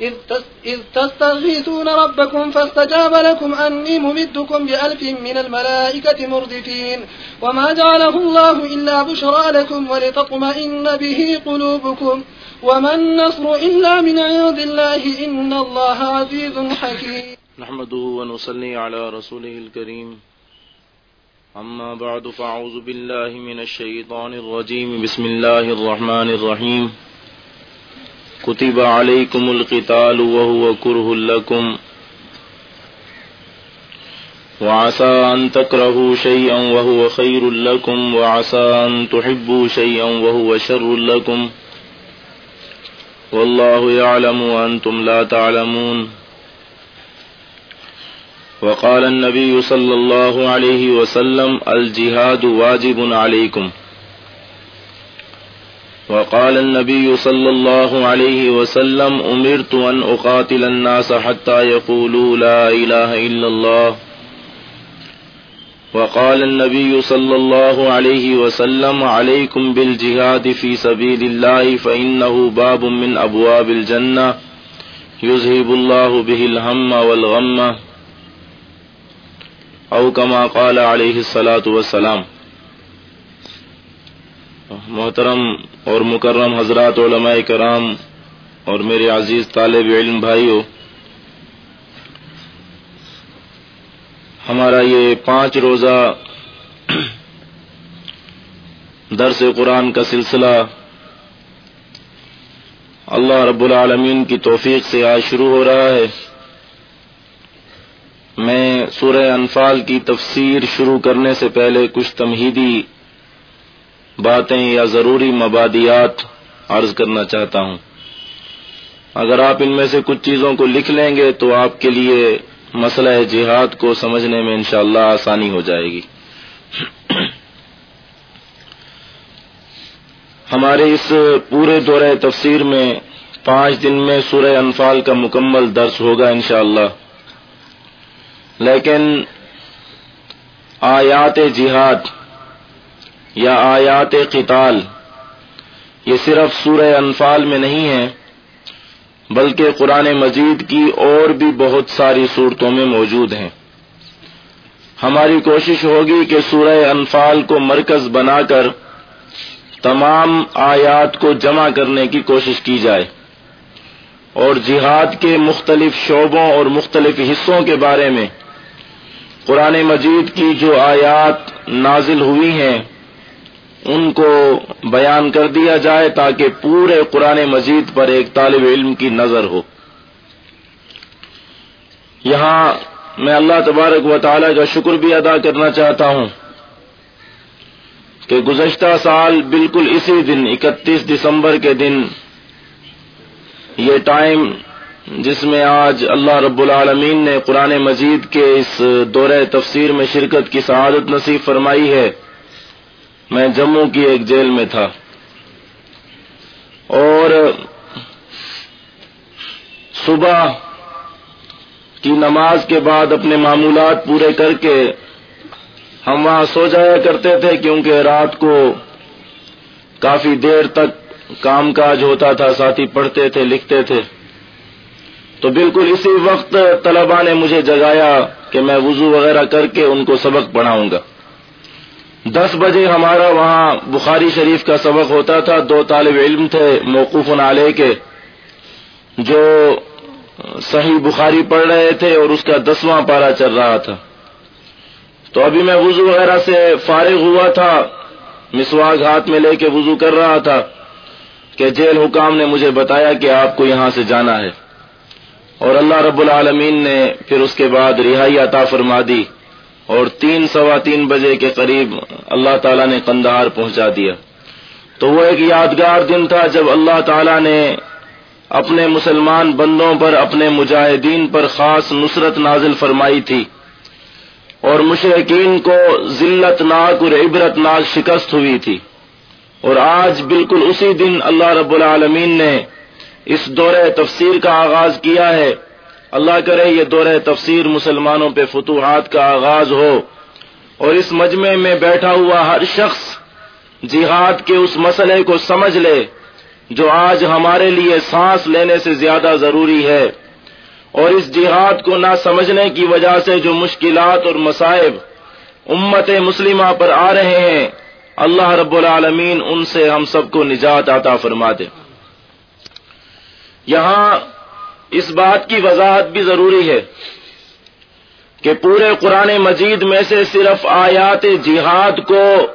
إذ تستغيثون ربكم فاستجاب لكم أني ممدكم بألف من الملائكة مردفين وما جعله الله إلا بشرى لكم ولتطمئن به قلوبكم وما النصر إلا من عند الله إن الله عزيز حكيم. نحمده ونصلي على رسوله الكريم. أما بعد فأعوذ بالله من الشيطان الرجيم. بسم الله الرحمن الرحيم. كتب عليكم القتال وهو كره لكم وعسى أن تكرهوا شيئا وهو خير لكم وعسى أن تحبوا شيئا وهو شر لكم والله يعلم وأنتم لا تعلمون وقال النبي صلى الله عليه وسلم الجهاد واجب عليكم وقال النبي صلى الله عليه وسلم، أمرت أن أقاتل الناس حتى يقولوا لا إله إلا الله. وقال النبي صلى الله عليه وسلم، عليكم بالجهاد في سبيل الله، فإنه باب من أبواب الجنة. يذهب الله به الهم والغم. أو كما قال عليه الصلاة والسلام. محترم اور مکرم حضرات علماء کرام اور میرے عزیز طالب علم بھائیوں ہمارا یہ پانچ روزہ درس قرآن کا سلسلہ اللہ رب العالمین کی توفیق سے آج شروع ہو رہا ہے۔ میں سورہ انفال کی تفسیر شروع کرنے سے پہلے کچھ تمہیدی باتیں یا ضروری مبادیات عرض کرنا چاہتا ہوں۔ اگر آپ ان میں سے کچھ چیزوں کو لکھ لیں گے تو آپ کے لیے مسئلہ جہاد کو سمجھنے میں انشاءاللہ آسانی ہو جائے گی۔ ہمارے اس پورے دورہ تفسیر میں پانچ دن میں سورہ انفال کا مکمل درس ہوگا انشاءاللہ۔ لیکن آیات جہاد یا آیات قتال، یہ صرف سورہ انفال میں نہیں ہے بلکہ قرآن مجید کی اور بھی بہت ساری صورتوں میں موجود ہیں۔ ہماری کوشش ہوگی کہ سورہ انفال کو مرکز بنا کر تمام آیات کو جمع کرنے کی کوشش کی جائے۔ اور جہاد کے مختلف شعبوں اور مختلف حصوں کے بارے میں قرآن مجید کی جو آیات نازل ہوئی ہیں ان کو بیان کر دیا جائے تاکہ پورے قرآن مجید پر ایک طالب علم کی نظر ہو۔ یہاں میں اللہ تبارک و تعالی کا شکر بھی ادا کرنا چاہتا ہوں کہ گزشتہ سال بالکل اسی دن، اکتیس دسمبر کے دن، یہ ٹائم جس میں آج اللہ رب العالمین نے قرآن مجید کے اس دورہ تفسیر میں شرکت کی سعادت نصیب فرمائی ہے۔ میں جموں کی ایک جیل میں تھا۔ اور صبح کی نماز کے بعد اپنے معمولات پورے کر کے ہم وہاں سو جایا کرتے تھے کیونکہ رات کو کافی دیر تک کام کاج ہوتا تھا، ساتھی پڑھتے تھے، لکھتے تھے۔ تو بالکل اسی وقت طلبا نے مجھے جگایا کہ میں وضو وغیرہ کر کے ان کو سبق پڑھاؤں گا۔ دس بجے ہمارا وہاں بخاری شریف کا سبق ہوتا تھا، دو طالب علم تھے موقوف علیہ کے، جو صحیح بخاری پڑھ رہے تھے اور اس کا دسواں پارا چل رہا تھا۔ تو ابھی میں وضو وغیرہ سے فارغ ہوا تھا مسواگ ہاتھ میں لے کے وضو کر رہا تھا کہ جیل حکام نے مجھے بتایا کہ آپ کو یہاں سے جانا ہے۔ اور اللہ رب العالمین نے پھر اس کے بعد رہائی عطا فرما دی اور تین سوا تین بجے کے قریب اللہ تعالیٰ نے قندہار پہنچا دیا۔ تو وہ ایک یادگار دن تھا جب اللہ تعالیٰ نے اپنے مسلمان بندوں پر، اپنے مجاہدین پر خاص نصرت نازل فرمائی تھی۔ اور مشرقین کو ذلت ناک اور عبرت ناک شکست ہوئی تھی۔ اور آج بالکل اسی دن اللہ رب العالمین نے اس دور تفسیر کا آغاز کیا ہے۔ اللہ کرے یہ دور تفسیر مسلمانوں پہ فتوحات کا آغاز ہو۔ اور اس مجمع میں بیٹھا ہوا ہر شخص جہاد کے اس مسئلے کو سمجھ لے جو آج ہمارے لیے سانس لینے سے زیادہ ضروری ہے اور اس جہاد کو نہ سمجھنے کی وجہ سے جو مشکلات اور مصائب امت مسلمہ پر آ رہے ہیں، اللہ رب العالمین ان سے ہم سب کو نجات عطا فرما دے یہاں اس بات کی وضاحت بھی ضروری ہے۔ کہ پورے قرآن مجید میں سے صرف آیات جہاد کو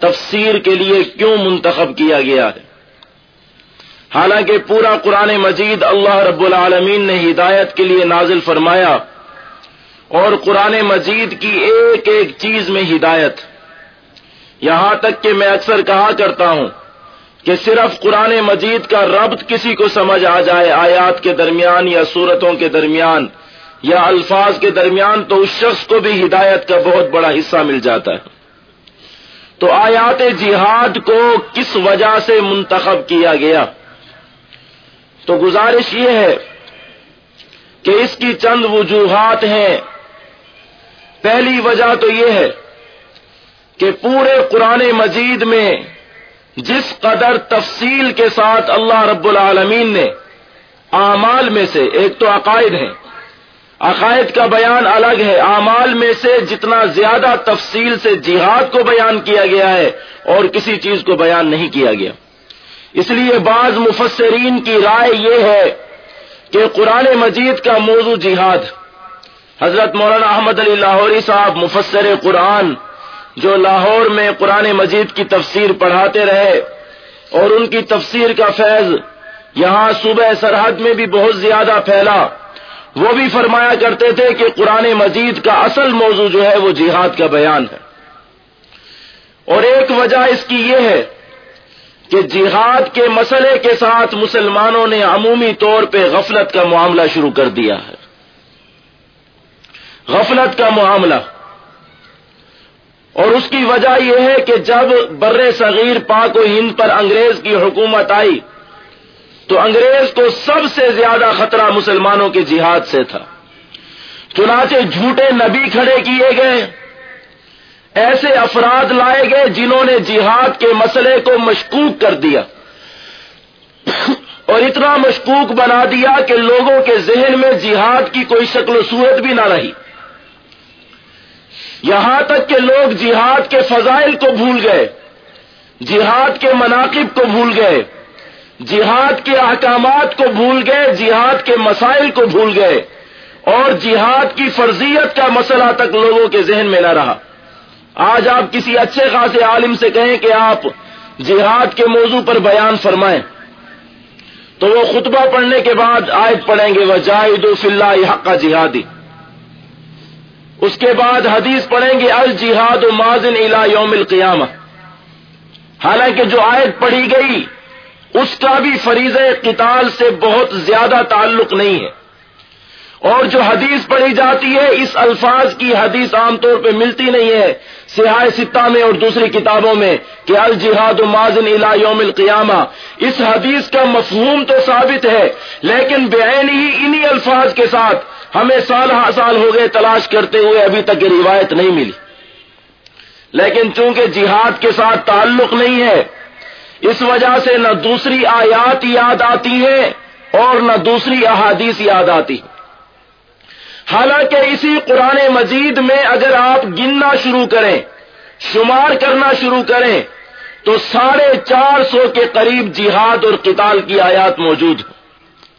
تفسیر کے لیے کیوں منتخب کیا گیا ہے؟ حالانکہ پورا قرآن مجید اللہ رب العالمین نے ہدایت کے لیے نازل فرمایا اور قرآن مجید کی ایک ایک چیز میں ہدایت۔ یہاں تک کہ میں اکثر کہا کرتا ہوں کہ صرف قرآن مجید کا ربط کسی کو سمجھ آ جائے آیات کے درمیان یا صورتوں کے درمیان یا الفاظ کے درمیان تو اس شخص کو بھی ہدایت کا بہت بڑا حصہ مل جاتا ہے۔ تو آیات جہاد کو کس وجہ سے منتخب کیا گیا؟ تو گزارش یہ ہے کہ اس کی چند وجوہات ہیں۔ پہلی وجہ تو یہ ہے کہ پورے قرآن مجید میں جس قدر تفصیل کے ساتھ اللہ رب العالمین نے اعمال میں سے، ایک تو عقائد ہیں عقائد کا بیان الگ ہے۔ اعمال میں سے جتنا زیادہ تفصیل سے جہاد کو بیان کیا گیا ہے اور کسی چیز کو بیان نہیں کیا گیا۔ اس لیے بعض مفسرین کی رائے یہ ہے کہ قرآن مجید کا موضوع جہاد۔ حضرت مولانا احمد علی لاہوری صاحب مفسر قرآن، جو لاہور میں قرآن مجید کی تفسیر پڑھاتے رہے اور ان کی تفسیر کا فیض یہاں صوبہ سرحد میں بھی بہت زیادہ پھیلا۔ وہ بھی فرمایا کرتے تھے کہ قرآن مجید کا اصل موضوع جو ہے وہ جہاد کا بیان ہے۔ اور ایک وجہ اس کی یہ ہے کہ جہاد کے مسئلے کے ساتھ مسلمانوں نے عمومی طور پہ غفلت کا معاملہ شروع کر دیا ہے۔ غفلت کا معاملہ۔ اور اس کی وجہ یہ ہے کہ جب بر صغیر پاک و ہند پر انگریز کی حکومت آئی تو انگریز کو سب سے زیادہ خطرہ مسلمانوں کے جہاد سے تھا۔ چنانچہ جھوٹے نبی کھڑے کیے گئے۔ ایسے افراد لائے گئے جنہوں نے جہاد کے مسئلے کو مشکوک کر دیا۔ اور اتنا مشکوک بنا دیا کہ لوگوں کے ذہن میں جہاد کی کوئی شکل و صورت بھی نہ رہی۔ یہاں تک کہ لوگ جہاد کے فضائل کو بھول گئے۔ جہاد کے مناقب کو بھول گئے۔ جہاد کے احکامات کو بھول گئے، جہاد کے مسائل کو بھول گئے، اور جہاد کی فرضیت کا مسئلہ تک لوگوں کے ذہن میں نہ رہا۔ آج آپ کسی اچھے خاصے عالم سے کہیں کہ آپ جہاد کے موضوع پر بیان فرمائیں۔ تو وہ خطبہ پڑھنے کے بعد آیت پڑھیں گے وہ جاہد و فلّہ حق کا جہادی اس کے بعد حدیث پڑھیں گے الجہاد و مازن الا یوم القیامہ حالانکہ جو آیت پڑھی گئی اس کا بھی فریض قتال سے بہت زیادہ تعلق نہیں ہے۔ اور جو حدیث پڑھی جاتی ہے، اس الفاظ کی حدیث عام طور پہ ملتی نہیں ہے۔ سیاح ستہ میں اور دوسری کتابوں میں کہ الجہاد مازن الا یوم القیامہ۔ اس حدیث کا مفہوم تو ثابت ہے، لیکن بے ہی انہی الفاظ کے ساتھ ہمیں سال ہا سال ہو گئے تلاش کرتے ہوئے ابھی تک یہ روایت نہیں ملی۔ لیکن چونکہ جہاد کے ساتھ تعلق نہیں ہے اس وجہ سے نہ دوسری آیات یاد آتی ہیں اور نہ دوسری احادیث یاد آتی حالانکہ اسی قرآن مجید میں اگر آپ گننا شروع کریں، شمار کرنا شروع کریں، تو ساڑھے چار سو کے قریب جہاد اور قتال کی آیات موجود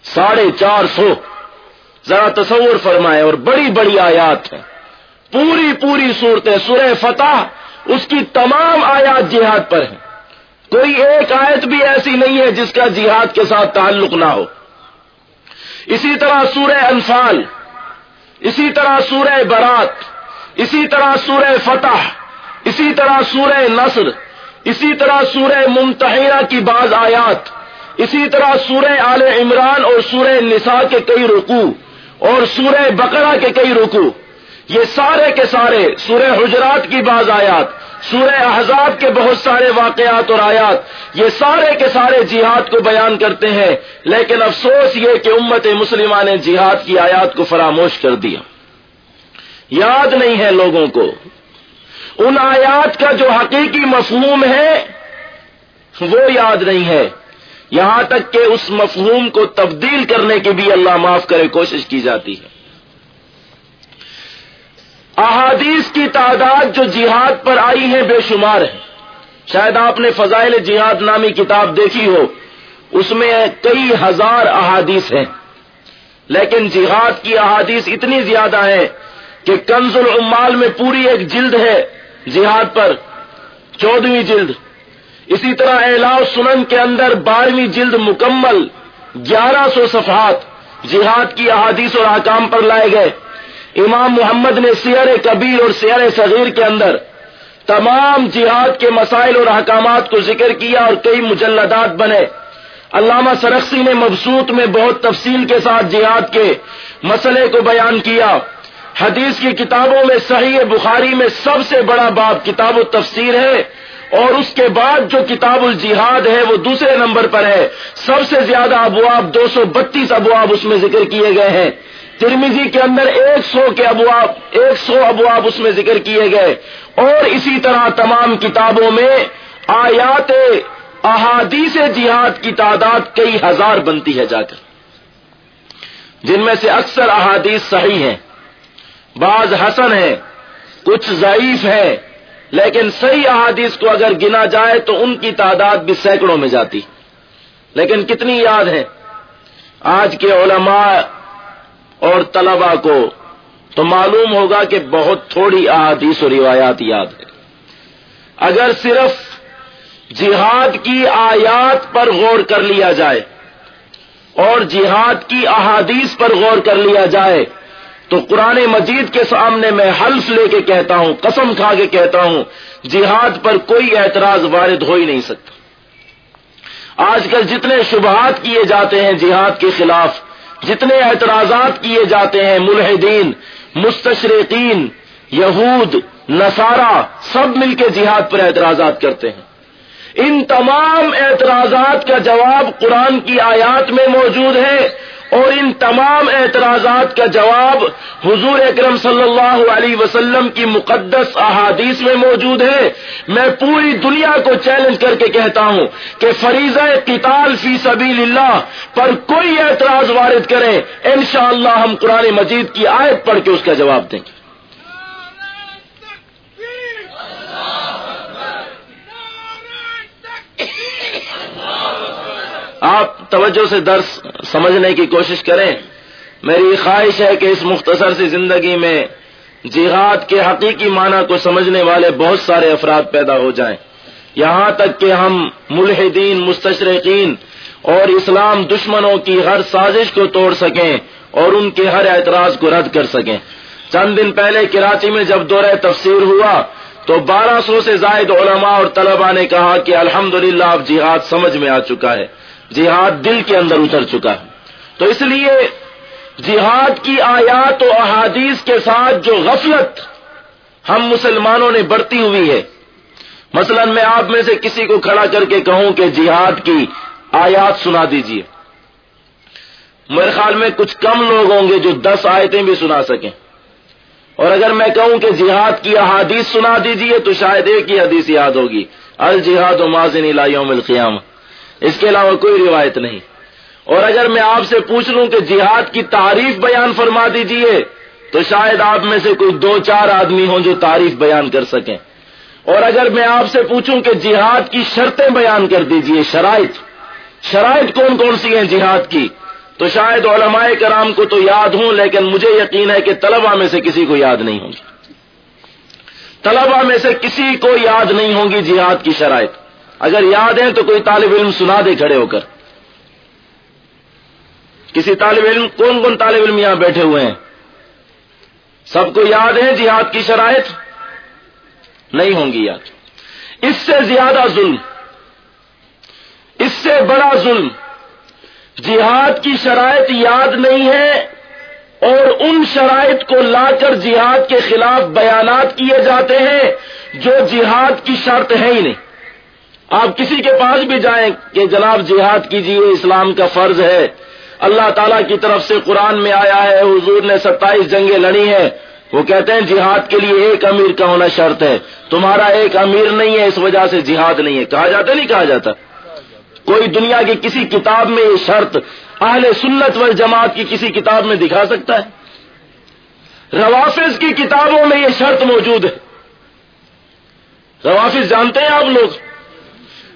ساڑھے چار سو۔ ذرا تصور فرمائے اور بڑی بڑی آیات ہیں۔ پوری پوری صورتیں سورہ فتح اس کی تمام آیات جہاد پر ہیں۔ کوئی ایک آیت بھی ایسی نہیں ہے جس کا جہاد کے ساتھ تعلق نہ ہو۔ اسی طرح سورہ انفال، اسی طرح سورہ برات، اسی طرح سورہ فتح، اسی طرح سورہ نصر، اسی طرح سورہ ممتحرہ کی بعض آیات، اسی طرح سورہ آل عمران اور سورہ نساء کے کئی رکو اور سورہ بقرہ کے کئی رکو یہ سارے کے سارے سورہ حجرات کی بعض آیات سورہ احزاب کے بہت سارے واقعات اور آیات، یہ سارے کے سارے جہاد کو بیان کرتے ہیں، لیکن افسوس یہ کہ امت مسلمہ نے جہاد کی آیات کو فراموش کر دیا۔ یاد نہیں ہے لوگوں کو۔ ان آیات کا جو حقیقی مفہوم ہے، وہ یاد نہیں ہے۔ یہاں تک کہ اس مفہوم کو تبدیل کرنے کی بھی اللہ معاف کرے، کوشش کی جاتی ہے۔ احادیث کی تعداد جو جہاد پر آئی ہے بے شمار ہے شاید آپ نے فضائل جہاد نامی کتاب دیکھی ہو۔ اس میں کئی ہزار احادیث ہیں۔ لیکن جہاد کی احادیث اتنی زیادہ ہے کہ کنز العمال میں پوری ایک جلد ہے جہاد پر۔ چودہویں جلد۔ اسی طرح اعلاء سنن کے اندر بارہویں جلد مکمل، گیارہ سو صفحات جہاد کی احادیث اور احکام پر لائے گئے۔ امام محمد نے سیر کبیر اور سیر صغیر کے اندر تمام جہاد کے مسائل اور احکامات کو ذکر کیا اور کئی مجلدات بنے۔ علامہ سرخسی نے مبسوط میں بہت تفصیل کے ساتھ جہاد کے مسئلے کو بیان کیا۔ حدیث کی کتابوں میں صحیح بخاری میں سب سے بڑا باب کتاب و تفسیر ہے اور اس کے بعد جو کتاب الجہاد ہے وہ دوسرے نمبر پر ہے۔ سب سے زیادہ ابواب دو سو بتیس ابواب اس میں ذکر کیے گئے ہیں۔ ترمیزی کے اندر ایک سو کے ابواب، ایک سو ابواب اس میں ذکر کیے گئے۔ اور اسی طرح تمام کتابوں میں آیات احادیث جہاد کی تعداد کئی ہزار بنتی ہے جا کر۔ جن میں سے اکثر احادیث صحیح ہیں۔ بعض حسن ہے کچھ ضعیف ہے لیکن صحیح احادیث کو اگر گنا جائے تو ان کی تعداد بھی سینکڑوں میں جاتی۔ لیکن کتنی یاد ہے آج کے علماء اور طلبا کو، تو معلوم ہوگا کہ بہت تھوڑی احادیث و روایات یاد ہے۔ اگر صرف جہاد کی آیات پر غور کر لیا جائے اور جہاد کی احادیث پر غور کر لیا جائے، تو قرآن مجید کے سامنے میں حلف لے کے کہتا ہوں، قسم کھا کے کہتا ہوں، جہاد پر کوئی اعتراض وارد ہو ہی نہیں سکتا۔ آج کل جتنے شبہات کیے جاتے ہیں جہاد کے خلاف جتنے اعتراضات کیے جاتے ہیں، ملحدین، مستشرقین، یہود، نصارہ، سب مل کے جہاد پر اعتراضات کرتے ہیں۔ ان تمام اعتراضات کا جواب قرآن کی آیات میں موجود ہے۔ اور ان تمام اعتراضات کا جواب حضور اکرم صلی اللہ علیہ وسلم کی مقدس احادیث میں موجود ہے۔ میں پوری دنیا کو چیلنج کر کے کہتا ہوں کہ فریضہ قتال فی سبیل اللہ پر کوئی اعتراض وارد کریں۔ انشاءاللہ ہم قرآن مجید کی آیت پڑھ کے اس کا جواب دیں گے۔ آپ توجہ سے درس سمجھنے کی کوشش کریں۔ میری خواہش ہے کہ اس مختصر سی زندگی میں جہاد کے حقیقی معنی کو سمجھنے والے بہت سارے افراد پیدا ہو جائیں۔ یہاں تک کہ ہم ملحدین، مستشرقین اور اسلام دشمنوں کی ہر سازش کو توڑ سکیں اور ان کے ہر اعتراض کو رد کر سکیں۔ چند دن پہلے کراچی میں جب دورہ تفسیر ہوا تو بارہ سو سے زائد علماء اور طلباء نے کہا کہ الحمدللہ اب جہاد سمجھ میں آ چکا ہے۔ جہاد دل کے اندر اتر چکا تو اس لیے جہاد کی آیات و احادیث کے ساتھ جو غفلت ہم مسلمانوں نے بڑھتی ہوئی ہے، مثلا میں آپ میں سے کسی کو کھڑا کر کے کہوں کہ جہاد کی آیات سنا دیجیے۔ میرے خیال میں کچھ کم لوگ ہوں گے جو دس آیتیں بھی سنا سکیں۔ اور اگر میں کہوں کہ جہاد کی احادیث سنا دیجیے تو شاید ایک ہی حدیث یاد ہوگی۔ الجہاد و ماضن یوم القیامہ۔ اس کے علاوہ کوئی روایت نہیں۔ اور اگر میں آپ سے پوچھ لوں کہ جہاد کی تعریف بیان فرما دیجیے، تو شاید آپ میں سے کوئی دو چار آدمی ہوں جو تعریف بیان کر سکیں۔ اور اگر میں آپ سے پوچھوں کہ جہاد کی شرطیں بیان کر دیجیے، شرائط۔ شرائط کون کون سی ہیں جہاد کی؟ تو شاید علماء کرام کو تو یاد ہوں، لیکن مجھے یقین ہے کہ طلبہ میں سے کسی کو یاد نہیں ہوں گی۔ طلبہ میں سے کسی کو یاد نہیں ہوں گی جہاد کی شرائط۔ اگر یاد ہیں تو کوئی طالب علم سنا دے کھڑے ہو کر۔ کسی طالب علم، کون کون طالب علم یہاں بیٹھے ہوئے ہیں؟ سب کو یاد ہے جہاد کی شرائط؟ نہیں ہوں گی یاد۔ اس سے زیادہ ظلم، اس سے بڑا ظلم، جہاد کی شرائط یاد نہیں ہے اور ان شرائط کو لا کر جہاد کے خلاف بیانات کیے جاتے ہیں جو جہاد کی شرط ہے ہی نہیں۔ آپ کسی کے پاس بھی جائیں کہ جناب جہاد کیجیے، اسلام کا فرض ہے۔ اللہ تعالیٰ کی طرف سے قرآن میں آیا ہے، حضور نے ستائیس جنگیں لڑی ہیں۔ وہ کہتے ہیں جہاد کے لیے ایک امیر کا ہونا شرط ہے۔ تمہارا ایک امیر نہیں ہے، اس وجہ سے جہاد نہیں ہے۔ کہا جاتا نہیں کہا جاتا۔ کوئی دنیا کی کسی کتاب میں یہ شرط اہل سنت و جماعت کی کسی کتاب میں دکھا سکتا ہے۔ روافظ کی کتابوں میں یہ شرط موجود ہے۔ روافظ جانتے ہیں آپ لوگ؟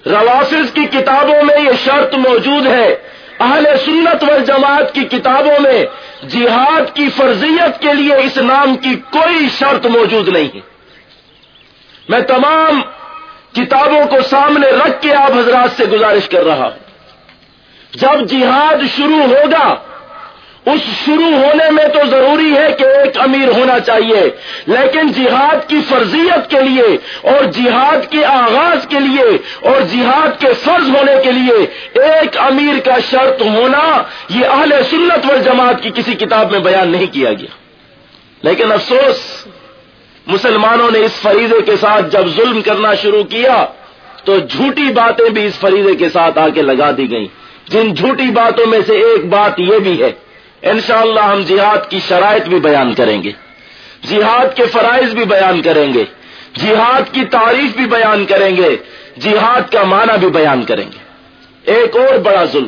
رواسز کی کتابوں میں یہ شرط موجود ہے۔ اہل سنت و جماعت کی کتابوں میں جہاد کی فرضیت کے لیے اس نام کی کوئی شرط موجود نہیں ہے۔ میں تمام کتابوں کو سامنے رکھ کے آپ حضرات سے گزارش کر رہا ہوں۔ جب جہاد شروع ہوگا اس شروع ہونے میں تو ضروری ہے کہ ایک امیر ہونا چاہیے، لیکن جہاد کی فرضیت کے لیے اور جہاد کے آغاز کے لیے اور جہاد کے فرض ہونے کے لیے ایک امیر کا شرط ہونا، یہ اہل سنت و جماعت کی کسی کتاب میں بیان نہیں کیا گیا۔ لیکن افسوس، مسلمانوں نے اس فریضے کے ساتھ جب ظلم کرنا شروع کیا، تو جھوٹی باتیں بھی اس فریضے کے ساتھ آ کے لگا دی گئیں۔ جن جھوٹی باتوں میں سے ایک بات یہ بھی ہے انشاءاللہ ہم جہاد کی شرائط بھی بیان کریں گے۔ جہاد کے فرائض بھی بیان کریں گے۔ جہاد کی تعریف بھی بیان کریں گے۔ جہاد کا معنی بھی بیان کریں گے۔ ایک اور بڑا ظلم۔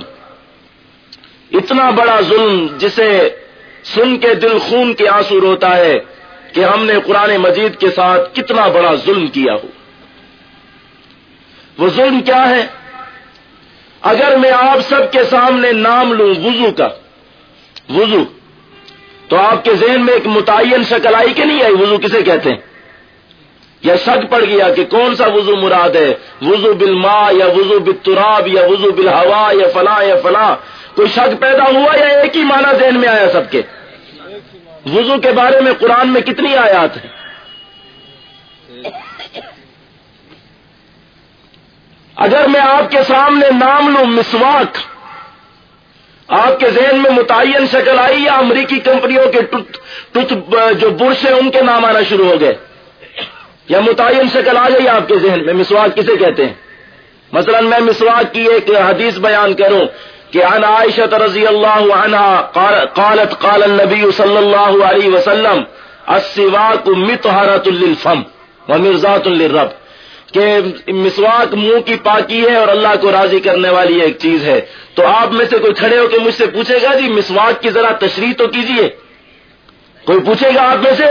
اتنا بڑا ظلم جسے سن کے دل خون کے آنسو روتا ہے کہ ہم نے قرآن مجید کے ساتھ کتنا بڑا ظلم کیا ہو۔ وہ ظلم کیا ہے؟ اگر میں آپ سب کے سامنے نام لوں وضو کا وضو۔ تو آپ کے ذہن میں ایک متعین شکل آئی کہ نہیں آئی؟ وضو کسے کہتے ہیں؟ یا شک پڑ گیا کہ کون سا وضو مراد ہے؟ وضو بالما یا وضو بالتراب یا وضو بالہوا یا فلاں یا فلاں؟ کوئی شک پیدا ہوا یا ایک ہی معنی ذہن میں آیا سب کے؟ وضو کے بارے میں قرآن میں کتنی آیات ہیں؟ اگر میں آپ کے سامنے نام لوں، مسواک آپ کے ذہن میں متعین شکل آئی یا امریکی کمپنیوں کے ٹوتھ جو برش ہیں ان کے نام آنا شروع ہو گئے؟ یا متعین شکل آ گئی آپ کے ذہن میں؟ مسواک کسے کہتے ہیں؟ مثلا میں مسواک کی ایک حدیث بیان کروں کہ عن عائشہ رضی اللہ عنہ قالت قال النبی صلی اللہ علیہ وسلم، السواک متحرت للفم ومرزات للرب۔ کہ مسواک منہ کی پاکی ہے اور اللہ کو راضی کرنے والی ایک چیز ہے۔ تو آپ میں سے کوئی کھڑے ہو کے مجھ سے پوچھے گا جی مسواک کی ذرا تشریح تو کیجیے۔ کوئی پوچھے گا آپ میں سے؟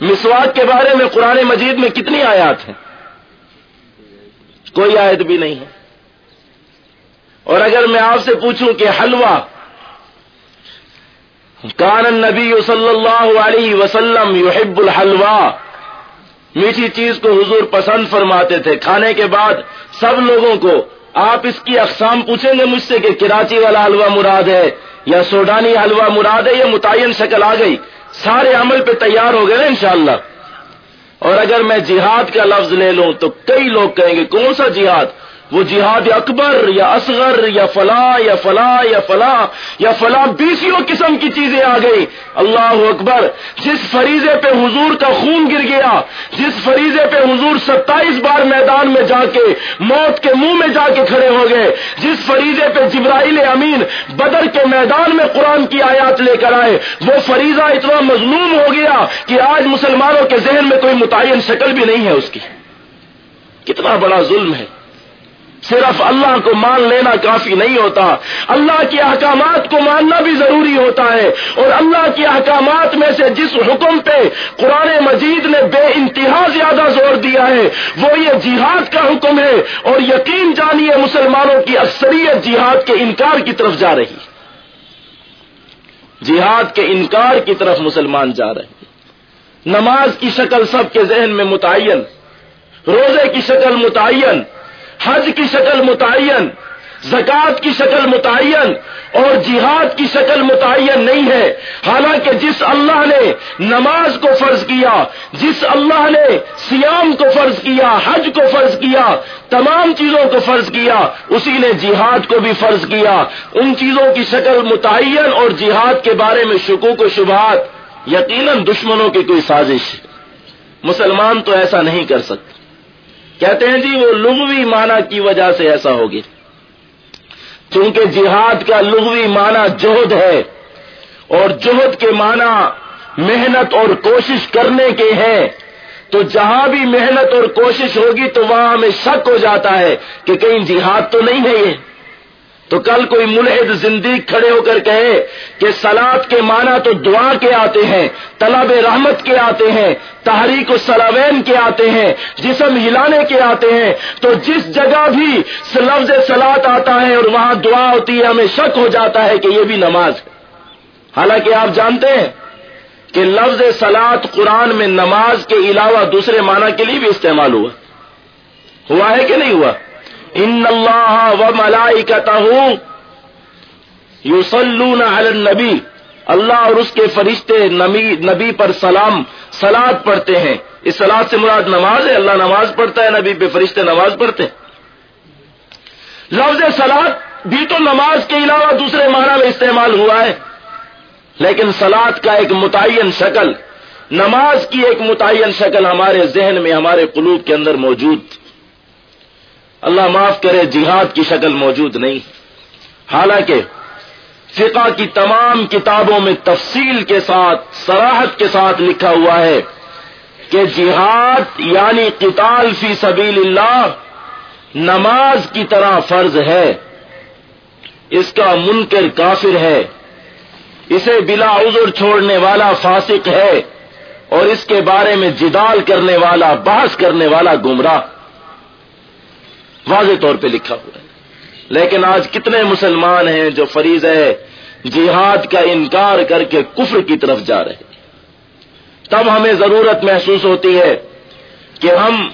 مسواک کے بارے میں قرآن مجید میں کتنی آیات ہیں؟ کوئی آیت بھی نہیں ہے۔ اور اگر میں آپ سے پوچھوں کہ حلوہ، کان نبی صلی اللہ علیہ وسلم یحب الحلوہ میٹھی چیز کو حضور پسند فرماتے تھے۔ کھانے کے بعد سب لوگوں کو آپ اس کی اقسام پوچھیں گے مجھ سے کہ کراچی والا حلوہ مراد ہے یا سوڈانی حلوہ مراد ہے یا متعین شکل آ گئی۔ سارے عمل پہ تیار ہو گئے نا انشاءاللہ۔ اور اگر میں جہاد کا لفظ لے لوں تو کئی لوگ کہیں گے، کون سا جہاد؟ وہ جہاد اکبر یا اصغر یا فلاں یا فلاں یا فلاں یا فلاں بیسوں قسم کی چیزیں آ گئی اللہ اکبر، جس فریضے پہ حضور کا خون گر گیا، جس فریضے پہ حضور ستائیس بار میدان میں جا کے، موت کے منہ میں جا کے کھڑے ہو گئے، جس فریضے پہ جبرائیل امین بدر کے میدان میں قرآن کی آیات لے کر آئے، وہ فریضہ اتنا مظلوم ہو گیا کہ آج مسلمانوں کے ذہن میں کوئی متعین شکل بھی نہیں ہے اس کی۔ کتنا بڑا ظلم ہے۔ صرف اللہ کو مان لینا کافی نہیں ہوتا۔ اللہ کے احکامات کو ماننا بھی ضروری ہوتا ہے۔ اور اللہ کے احکامات میں سے جس حکم پہ قرآن مجید نے بے انتہا زیادہ زور دیا ہے، وہ یہ جہاد کا حکم ہے۔ اور یقین جانیے مسلمانوں کی اکثریت جہاد کے انکار کی طرف جا رہی۔ جہاد کے انکار کی طرف مسلمان جا رہے۔ ہیں نماز کی شکل سب کے ذہن میں متعین، روزے کی شکل متعین حج کی شکل متعین، زکوٰۃ کی شکل متعین اور جہاد کی شکل متعین نہیں ہے۔ حالانکہ جس اللہ نے نماز کو فرض کیا، جس اللہ نے سیام کو فرض کیا، حج کو فرض کیا، تمام چیزوں کو فرض کیا، اسی نے جہاد کو بھی فرض کیا۔ ان چیزوں کی شکل متعین اور جہاد کے بارے میں شکوک و شبہات، یقیناً دشمنوں کی کوئی سازش۔ مسلمان تو ایسا نہیں کر سکتے۔ کہتے ہیں جی وہ لغوی معنی کی وجہ سے ایسا ہوگی چونکہ جہاد کا لغوی معنی جوہد ہے، اور جوہد کے معنی محنت اور کوشش کرنے کے ہیں۔ تو جہاں بھی محنت اور کوشش ہوگی تو وہاں ہمیں شک ہو جاتا ہے کہ کہیں جہاد تو نہیں ہے یہ۔ تو کل کوئی ملحد زندگی کھڑے ہو کر کہے کہ سلاد کے معنی تو دعا کے آتے ہیں، طلب رحمت کے آتے ہیں، تحریک السلاوین کے آتے ہیں، جسم ہلانے کے آتے ہیں۔ تو جس جگہ بھی لفظ سلاد آتا ہے اور وہاں دعا ہوتی ہے، ہمیں شک ہو جاتا ہے کہ یہ بھی نماز ہے۔ حالانکہ آپ جانتے ہیں کہ لفظ سلاد قرآن میں نماز کے علاوہ دوسرے معنی کے لیے بھی استعمال ہوا۔ ہوا ہے کہ نہیں ہوا؟ ان اللہ و ملائی النبی اللہ اور اس کے فرشتے نبی پر سلام سلاد پڑھتے ہیں۔ اس سلاد سے مراد نماز ہے۔ اللہ نماز پڑھتا ہے، نبی پہ فرشتے نماز پڑھتے ہیں۔ لفظ سلاد بھی تو نماز کے علاوہ دوسرے معنی میں استعمال ہوا ہے۔ لیکن سلاد کا ایک متعین شکل، نماز کی ایک متعین شکل ہمارے ذہن میں، ہمارے قلوب کے اندر موجود۔ اللہ معاف کرے، جہاد کی شکل موجود نہیں۔ حالانکہ فقہ کی تمام کتابوں میں تفصیل کے ساتھ سراحت کے ساتھ لکھا ہوا ہے کہ جہاد یعنی قتال فی سبیل اللہ نماز کی طرح فرض ہے۔ اس کا منکر کافر ہے۔ اسے بلا عذر چھوڑنے والا فاسق ہے اور اس کے بارے میں جدال کرنے والا، بحث کرنے والا گمراہ۔ واضح طور پہ لکھا ہوا ہے۔ لیکن آج کتنے مسلمان ہیں جو فریض ہے، جہاد کا انکار کر کے کفر کی طرف جا رہے تب ہمیں ضرورت محسوس ہوتی ہے کہ ہم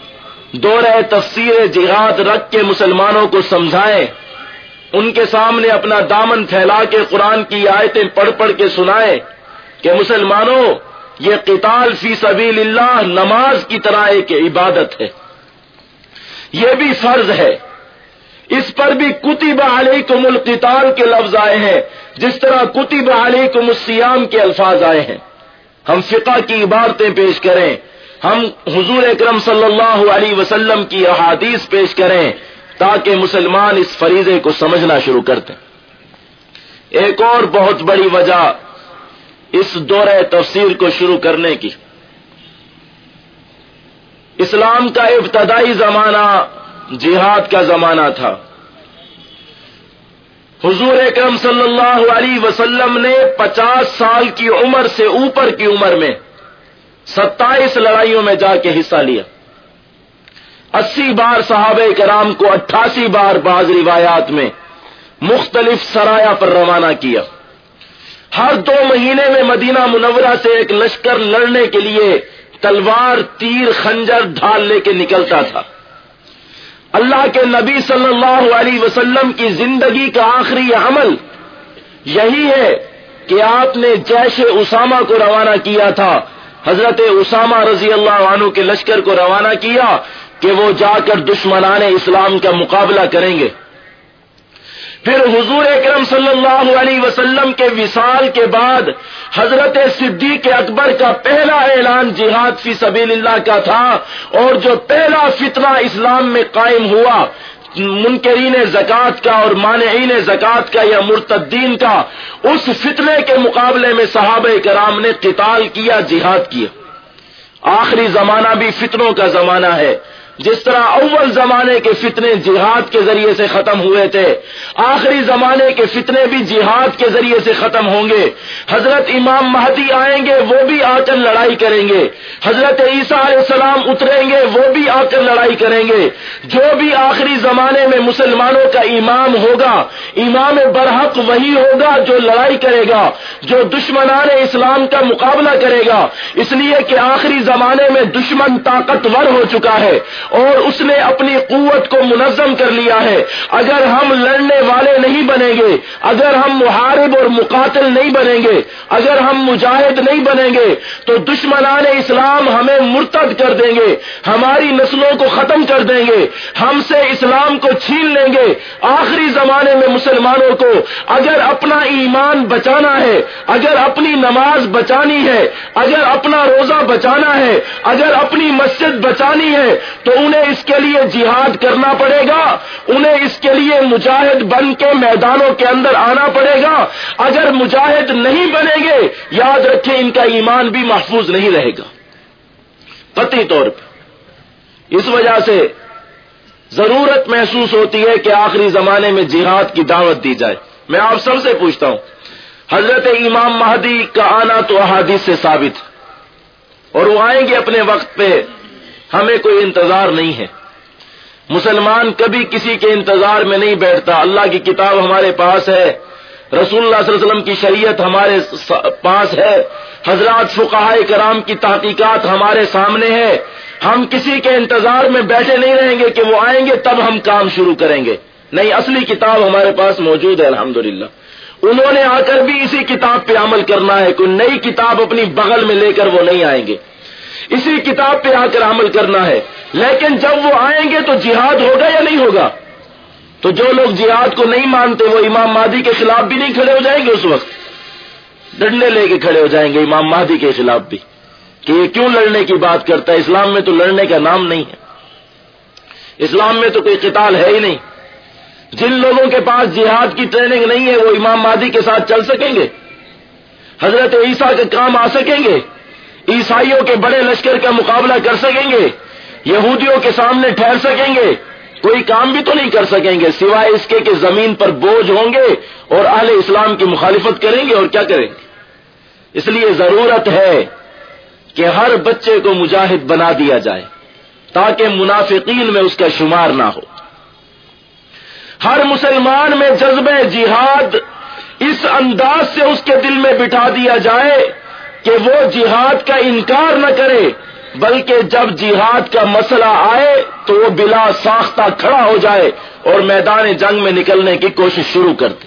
دورہ تفسیر جہاد رکھ کے مسلمانوں کو سمجھائیں، ان کے سامنے اپنا دامن پھیلا کے قرآن کی آیتیں پڑھ پڑھ کے سنائیں کہ مسلمانوں، یہ قتال فی سبیل اللہ نماز کی طرح ایک عبادت ہے۔ یہ بھی فرض ہے۔ اس پر بھی کتب علیکم القتال کے لفظ آئے ہیں۔ جس طرح کتب علیکم السیام کے الفاظ آئے ہیں۔ ہم فقہ کی عبارتیں پیش کریں۔ ہم حضور اکرم صلی اللہ علیہ وسلم کی احادیث پیش کریں تاکہ مسلمان اس فریضے کو سمجھنا شروع کر دیں۔ ایک اور بہت بڑی وجہ اس دورہ تفسیر کو شروع کرنے کی۔ اسلام کا ابتدائی زمانہ جہاد کا زمانہ تھا۔ حضور اکرم صلی اللہ علیہ وسلم نے پچاس سال کی عمر سے اوپر کی عمر میں ستائیس لڑائیوں میں جا کے حصہ لیا۔ اسی بار صحابہ کرام کو اٹھاسی بار بعض روایات میں مختلف سرایا پر روانہ کیا۔ ہر دو مہینے میں مدینہ منورہ سے ایک لشکر لڑنے کے لیے تلوار تیر خنجر ڈھال لے کے نکلتا تھا۔ اللہ کے نبی صلی اللہ علیہ وسلم کی زندگی کا آخری عمل یہی ہے کہ آپ نے جیش اسامہ کو روانہ کیا تھا۔ حضرت اسامہ رضی اللہ عنہ کے لشکر کو روانہ کیا کہ وہ جا کر دشمنان اسلام کا مقابلہ کریں گے۔ پھر حضور اکرم صلی اللہ علیہ وسلم کے وصال کے بعد حضرت صدیق اکبر کا پہلا اعلان جہاد فی سبیل اللہ کا تھا اور جو پہلا فتنہ اسلام میں قائم ہوا، منکرین زکوٰۃ کا اور مانعین زکوٰۃ کا یا مرتدین کا، اس فتنے کے مقابلے میں صحابہ کرام نے قتال کیا، جہاد کیا۔ آخری زمانہ بھی فتنوں کا زمانہ ہے۔ جس طرح اول زمانے کے فتنے جہاد کے ذریعے سے ختم ہوئے تھے، آخری زمانے کے فتنے بھی جہاد کے ذریعے سے ختم ہوں گے۔ حضرت امام مہدی آئیں گے، وہ بھی آ کر لڑائی کریں گے۔ حضرت عیسیٰ علیہ السلام اتریں گے، وہ بھی آ کر لڑائی کریں گے۔ جو بھی آخری زمانے میں مسلمانوں کا امام ہوگا، امام برحق وہی ہوگا جو لڑائی کرے گا، جو دشمنان اسلام کا مقابلہ کرے گا۔ اس لیے کہ آخری زمانے میں دشمن طاقتور ہو چکا ہے۔ اور اس نے اپنی قوت کو منظم کر لیا ہے۔ اگر ہم لڑنے والے نہیں بنیں گے، اگر ہم محارب اور مقاتل نہیں بنیں گے، اگر ہم مجاہد نہیں بنیں گے، تو دشمنان اسلام ہمیں مرتد کر دیں گے، ہماری نسلوں کو ختم کر دیں گے، ہم سے اسلام کو چھین لیں گے۔ آخری زمانے میں مسلمانوں کو اگر اپنا ایمان بچانا ہے، اگر اپنی نماز بچانی ہے، اگر اپنا روزہ بچانا ہے، اگر اپنی مسجد بچانی ہے، تو انہیں اس کے لیے جہاد کرنا پڑے گا، انہیں اس کے لیے مجاہد بن کے میدانوں کے اندر آنا پڑے گا۔ اگر مجاہد نہیں بنے گے، یاد رکھیں ان کا ایمان بھی محفوظ نہیں رہے گا۔ قطعی طور پہ اس وجہ سے ضرورت محسوس ہوتی ہے کہ آخری زمانے میں جہاد کی دعوت دی جائے۔ میں آپ سب سے پوچھتا ہوں، حضرت امام مہدی کا آنا تو احادیث سے ثابت، اور وہ آئیں گے اپنے وقت پہ ہمیں کوئی انتظار نہیں ہے۔ مسلمان کبھی کسی کے انتظار میں نہیں بیٹھتا۔ اللہ کی کتاب ہمارے پاس ہے۔ رسول اللہ صلی اللہ علیہ وسلم کی شریعت ہمارے پاس ہے۔ حضرات فقاہ کرام کی تحقیقات ہمارے سامنے ہے۔ ہم کسی کے انتظار میں بیٹھے نہیں رہیں گے کہ وہ آئیں گے، تب ہم کام شروع کریں گے۔ نہیں، اصلی کتاب ہمارے پاس موجود ہے، الحمدللہ۔ انہوں نے آ کر بھی اسی کتاب پہ عمل کرنا ہے۔ کوئی نئی کتاب اپنی بغل میں لے کر وہ نہیں آئیں گے۔ اسی کتاب پہ آ کر عمل کرنا ہے۔ لیکن جب وہ آئیں گے تو جہاد ہوگا یا نہیں ہوگا؟ تو جو لوگ جہاد کو نہیں مانتے، وہ امام مادی کے خلاف بھی نہیں کھڑے ہو جائیں گے اس وقت۔ ڈنڈے لے کے کھڑے ہو جائیں گے امام مادی کے خلاف بھی۔ کہ یہ کیوں لڑنے کی بات کرتا ہے؟ اسلام میں تو لڑنے کا نام نہیں ہے۔ اسلام میں تو کوئی قتال ہے ہی نہیں۔ جن لوگوں کے پاس جہاد کی ٹریننگ نہیں ہے، وہ امام مادی کے ساتھ چل سکیں گے؟ حضرت عیسیٰ کے کام آ سکیں گے؟ عیسائیوں کے بڑے لشکر کا مقابلہ کر سکیں گے، یہودیوں کے سامنے ٹھہر سکیں گے، کوئی کام بھی تو نہیں کر سکیں گے، سوائے اس کے کہ زمین پر بوجھ ہوں گے اور اہل اسلام کی مخالفت کریں گے اور کیا کریں؟ گے اس لیے ضرورت ہے کہ ہر بچے کو مجاہد بنا دیا جائے، تاکہ منافقین میں اس کا شمار نہ ہو۔ ہر مسلمان میں جذب جہاد اس انداز سے اس کے دل میں بٹھا دیا جائے کہ وہ جہاد کا انکار نہ کرے، بلکہ جب جہاد کا مسئلہ آئے تو وہ بلا ساختہ کھڑا ہو جائے اور میدان جنگ میں نکلنے کی کوشش شروع کر دے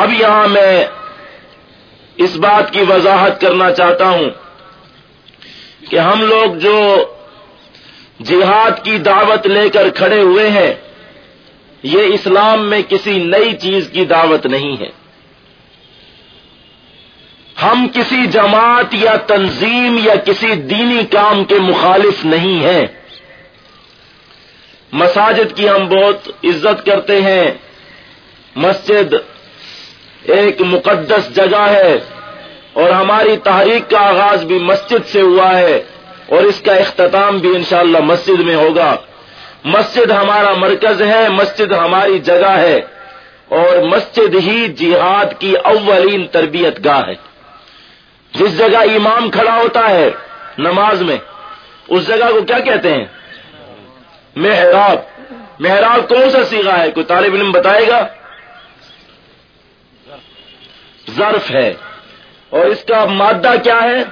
اب یہاں میں اس بات کی وضاحت کرنا چاہتا ہوں کہ ہم لوگ جو جہاد کی دعوت لے کر کھڑے ہوئے ہیں، یہ اسلام میں کسی نئی چیز کی دعوت نہیں ہے۔ ہم کسی جماعت یا تنظیم یا کسی دینی کام کے مخالف نہیں ہیں۔ مساجد کی ہم بہت عزت کرتے ہیں۔ مسجد ایک مقدس جگہ ہے اور ہماری تحریک کا آغاز بھی مسجد سے ہوا ہے اور اس کا اختتام بھی انشاءاللہ مسجد میں ہوگا۔ مسجد ہمارا مرکز ہے، مسجد ہماری جگہ ہے اور مسجد ہی جہاد کی اولین تربیت گاہ ہے۔ جس جگہ امام کھڑا ہوتا ہے نماز میں، اس جگہ کو کیا کہتے ہیں؟ محراب۔ محراب کون سا سیگا ہے؟ کوئی طالب علم بتائے گا؟ ظرف ہے۔ اور اس کا مادہ کیا ہے؟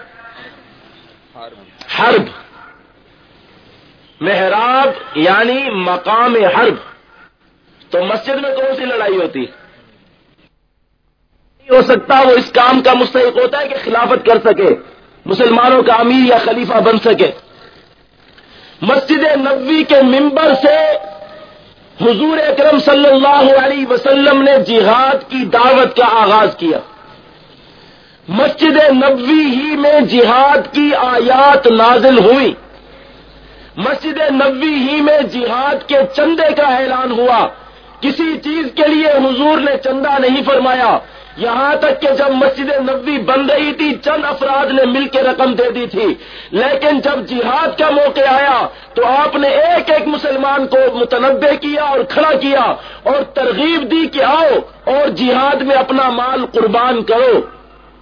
حرب۔ محراب یعنی مقام حرب۔ تو مسجد میں کون سی لڑائی ہوتی؟ ہے ہو سکتا، وہ اس کام کا مستحق ہوتا ہے کہ خلافت کر سکے، مسلمانوں کا امیر یا خلیفہ بن سکے۔ مسجد نبوی کے ممبر سے حضور اکرم صلی اللہ علیہ وسلم نے جہاد کی دعوت کا آغاز کیا۔ مسجد نبوی ہی میں جہاد کی آیات نازل ہوئی مسجد نبوی ہی میں جہاد کے چندے کا اعلان ہوا۔ کسی چیز کے لیے حضور نے چندہ نہیں فرمایا۔ یہاں تک کہ جب مسجد نبوی بن رہی تھی، چند افراد نے مل کے رقم دے دی تھی۔ لیکن جب جہاد کا موقع آیا، تو آپ نے ایک ایک مسلمان کو متنوع کیا اور کھڑا کیا اور ترغیب دی کہ آؤ اور جہاد میں اپنا مال قربان کرو۔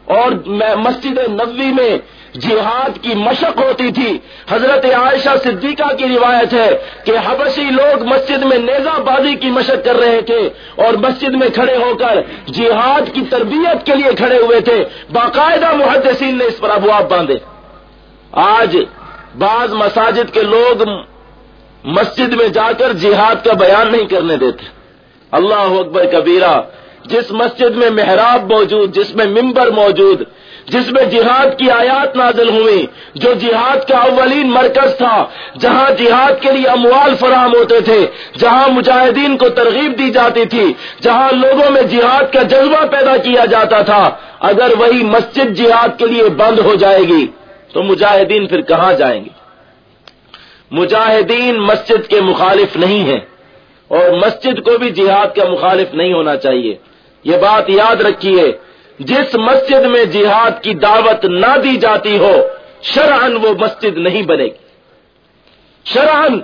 اور مسجد نبوی میں جہاد کی مشق ہوتی تھی۔ حضرت عائشہ صدیقہ کی روایت ہے کہ حبشی لوگ مسجد میں نیزہ بازی کی مشق کر رہے تھے اور مسجد میں کھڑے ہو کر جہاد کی تربیت کے لیے کھڑے ہوئے تھے۔ باقاعدہ محدثین نے اس پر ابواب باندھے۔ آج بعض مساجد کے لوگ مسجد میں جا کر جہاد کا بیان نہیں کرنے دیتے۔ اللہ اکبر کبیرہ، جس مسجد میں محراب موجود، جس میں ممبر موجود جس میں جہاد کی آیات نازل ہوئی جو جہاد کا اولین مرکز تھا، جہاں جہاد کے لیے اموال فراہم ہوتے تھے، جہاں مجاہدین کو ترغیب دی جاتی تھی، جہاں لوگوں میں جہاد کا جذبہ پیدا کیا جاتا تھا۔ اگر وہی مسجد جہاد کے لیے بند ہو جائے گی، تو مجاہدین پھر کہاں جائیں گے؟ مجاہدین مسجد کے مخالف نہیں ہیں، اور مسجد کو بھی جہاد کا مخالف نہیں ہونا چاہیے۔ یہ بات یاد رکھیے جس مسجد میں جہاد کی دعوت نہ دی جاتی ہو شرعن وہ مسجد نہیں بنے گی۔ شرعن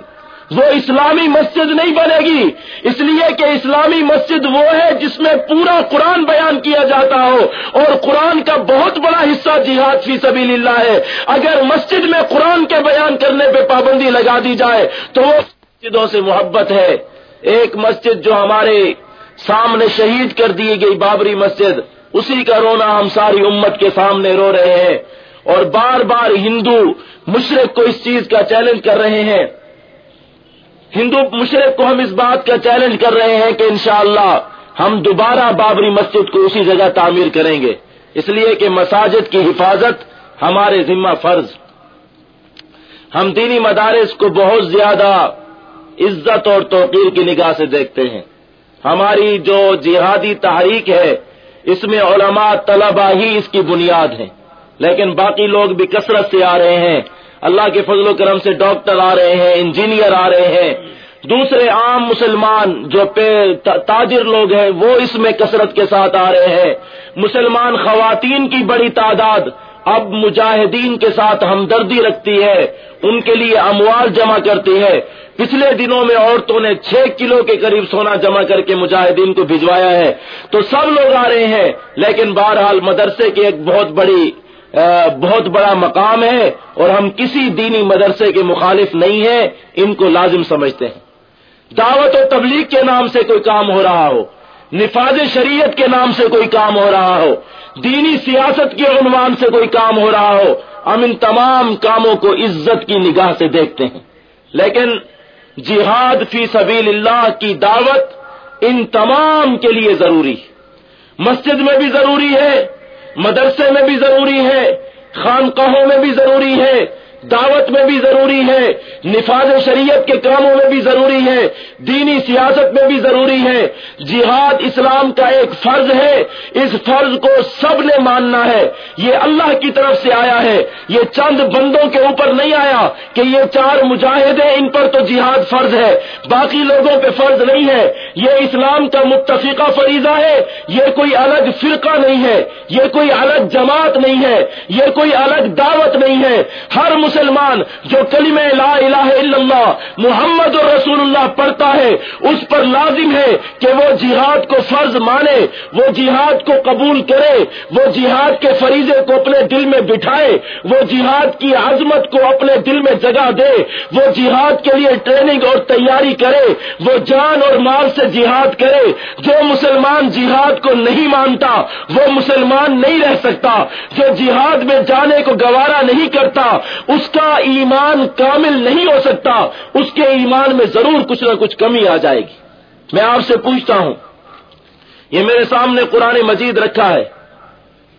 وہ اسلامی مسجد نہیں بنے گی۔ اس لیے کہ اسلامی مسجد وہ ہے جس میں پورا قرآن بیان کیا جاتا ہو اور قرآن کا بہت بڑا حصہ جہاد فی سبیل اللہ ہے۔ اگر مسجد میں قرآن کے بیان کرنے پہ پابندی لگا دی جائے تو وہ مسجدوں سے محبت ہے۔ ایک مسجد جو ہمارے سامنے شہید کر دی گئی بابری مسجد اسی کا رونا ہم ساری امت کے سامنے رو رہے ہیں۔ اور بار بار ہندو مشرق کو اس چیز کا چیلنج کر رہے ہیں۔ ہندو مشرق کو ہم اس بات کا چیلنج کر رہے ہیں کہ انشاءاللہ ہم دوبارہ بابری مسجد کو اسی جگہ تعمیر کریں گے۔ اس لیے کہ مساجد کی حفاظت ہمارے ذمہ فرض۔ ہم دینی مدارس کو بہت زیادہ عزت اور توقیر کی نگاہ سے دیکھتے ہیں۔ ہماری جو جہادی تحریک ہے اس میں علماء طلبا ہی اس کی بنیاد ہے لیکن باقی لوگ بھی کثرت سے آ رہے ہیں۔ اللہ کے فضل و کرم سے ڈاکٹر آ رہے ہیں، انجینئر آ رہے ہیں۔ دوسرے عام مسلمان جو تاجر لوگ ہیں، وہ اس میں کثرت کے ساتھ آ رہے ہیں۔ مسلمان خواتین کی بڑی تعداد اب مجاہدین کے ساتھ ہمدردی رکھتی ہے، ان کے لیے اموال جمع کرتی ہے۔ پچھلے دنوں میں عورتوں نے چھ کلو کے قریب سونا جمع کر کے مجاہدین کو بھجوایا ہے۔ تو سب لوگ آ رہے ہیں، لیکن بہرحال مدرسے کی ایک بہت بڑی بہت بڑا مقام ہے اور ہم کسی دینی مدرسے کے مخالف نہیں ہیں۔ ان کو لازم سمجھتے ہیں۔ دعوت و تبلیغ کے نام سے کوئی کام ہو رہا ہو۔ نفاذ شریعت کے نام سے کوئی کام ہو رہا ہو، دینی سیاست کے عنوان سے کوئی کام ہو رہا ہو، ہم ان تمام کاموں کو عزت کی نگاہ سے دیکھتے ہیں۔ لیکن جہاد فی سبیل اللہ کی دعوت ان تمام کے لیے ضروری مسجد میں بھی ضروری ہے، مدرسے میں بھی ضروری ہے، خانقاہوں میں بھی ضروری ہے دعوت میں بھی ضروری ہے، نفاذ شریعت کے کاموں میں بھی ضروری ہے، دینی سیاست میں بھی ضروری ہے۔ جہاد اسلام کا ایک فرض ہے، اس فرض کو سب نے ماننا ہے۔ یہ اللہ کی طرف سے آیا ہے۔ یہ چند بندوں کے اوپر نہیں آیا کہ یہ چار مجاہد ہیں ان پر تو جہاد فرض ہے۔ باقی لوگوں پہ فرض نہیں ہے۔ یہ اسلام کا متفقہ فریضہ ہے، یہ کوئی الگ فرقہ نہیں ہے، یہ کوئی الگ جماعت نہیں ہے، یہ کوئی الگ دعوت نہیں ہے۔ ہر مسلمان جو کلم لا الہ الا اللہ، محمد اور رسول اللہ پڑھتا ہے، اس پر لازم ہے کہ وہ جہاد کو فرض مانے، وہ جہاد کو قبول کرے، وہ جہاد کے فریضے کو اپنے دل میں بٹھائے، وہ جہاد کی عظمت کو اپنے دل میں جگہ دے، وہ جہاد کے لیے ٹریننگ اور تیاری کرے، وہ جان اور مال سے جہاد کرے، جو مسلمان جہاد کو نہیں مانتا، وہ مسلمان نہیں رہ سکتا۔ جو جہاد میں جانے کو گوارا نہیں کرتا، اس کا ایمان کامل نہیں ہو سکتا۔ اس کے ایمان میں ضرور کچھ نہ کچھ کمی آ جائے گی۔ میں آپ سے پوچھتا ہوں، یہ میرے سامنے قرآن مجید رکھا ہے۔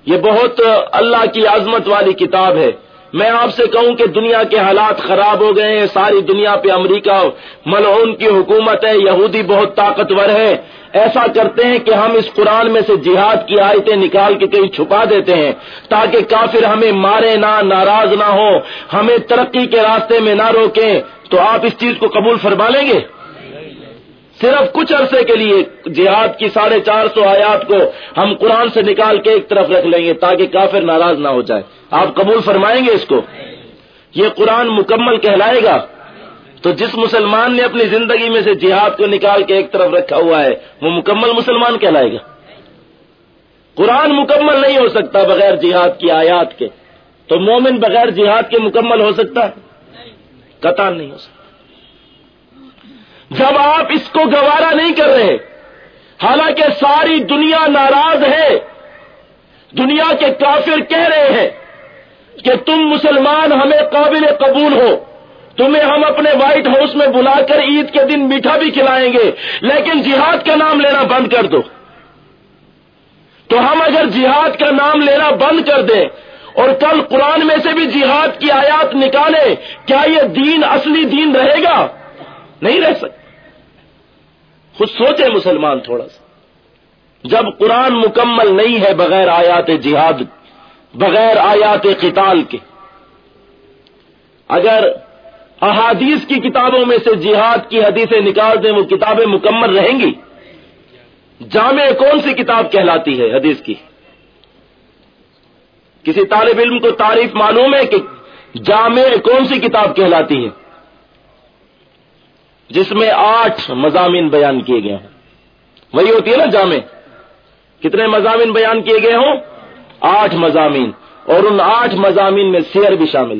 یہ بہت اللہ کی عظمت والی کتاب ہے۔ میں آپ سے کہوں کہ دنیا کے حالات خراب ہو گئے ہیں، ساری دنیا پہ امریکہ ملعون کی حکومت ہے، یہودی بہت طاقتور ہے۔ ایسا کرتے ہیں کہ ہم اس قرآن میں سے جہاد کی آیتیں نکال کے کہیں چھپا دیتے ہیں تاکہ کافر ہمیں مارے نہ، ناراض نہ ہو ہمیں ترقی کے راستے میں نہ روکیں۔ تو آپ اس چیز کو قبول فرما لیں گے؟ صرف کچھ عرصے کے لیے جہاد کی ساڑھے چار سو آیات کو ہم قرآن سے نکال کے ایک طرف رکھ لیں گے تاکہ کافر ناراض نہ ہو جائے۔ آپ قبول فرمائیں گے اس کو؟ یہ قرآن مکمل کہلائے گا۔ تو جس مسلمان نے اپنی زندگی میں سے جہاد کو نکال کے ایک طرف رکھا ہوا ہے، وہ مکمل مسلمان کہلائے گا۔ قرآن مکمل نہیں ہو سکتا بغیر جہاد کی آیات کے۔ تو مومن بغیر جہاد کے مکمل ہو سکتا ہے؟ قطار نہیں ہو سکتا۔ جب آپ اس کو گوارا نہیں کر رہے، حالانکہ ساری دنیا ناراض ہے، دنیا کے کافر کہہ رہے ہیں کہ تم مسلمان ہمیں قابل قبول ہو، تمہیں ہم اپنے وائٹ ہاؤس میں بلا کر عید کے دن میٹھا بھی کھلائیں گے، لیکن جہاد کا نام لینا بند کر دو۔ تو ہم اگر جہاد کا نام لینا بند کر دیں اور کل قرآن میں سے بھی جہاد کی آیات نکالیں، کیا یہ دین، اصلی دین رہے گا؟ نہیں رہ سکتا۔ خود سوچے مسلمان تھوڑا سا۔ جب قرآن مکمل نہیں ہے بغیر آیات جہاد، بغیر آیات قتال کے، اگر احادیث کی کتابوں میں سے جہاد کی حدیثیں نکال دیں، وہ کتابیں مکمل رہیں گی۔ جامع کون سی کتاب کہلاتی ہے حدیث کی؟ کسی طالب علم کو تعریف معلوم ہے کہ جامع کون سی کتاب کہلاتی ہے؟ جس میں آٹھ مضامین بیان کیے گئے ہیں۔ وہی ہوتی ہے نا جامع۔ کتنے مضامین بیان کیے گئے ہوں؟ آٹھ مضامین۔ اور ان آٹھ مضامین میں سیر بھی شامل۔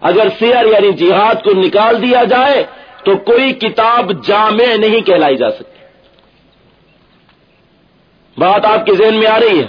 اگر سیر یعنی جہاد کو نکال دیا جائے، تو کوئی کتاب جامع نہیں کہلائی جا سکتی۔ بات آپ کے ذہن میں آ رہی ہے۔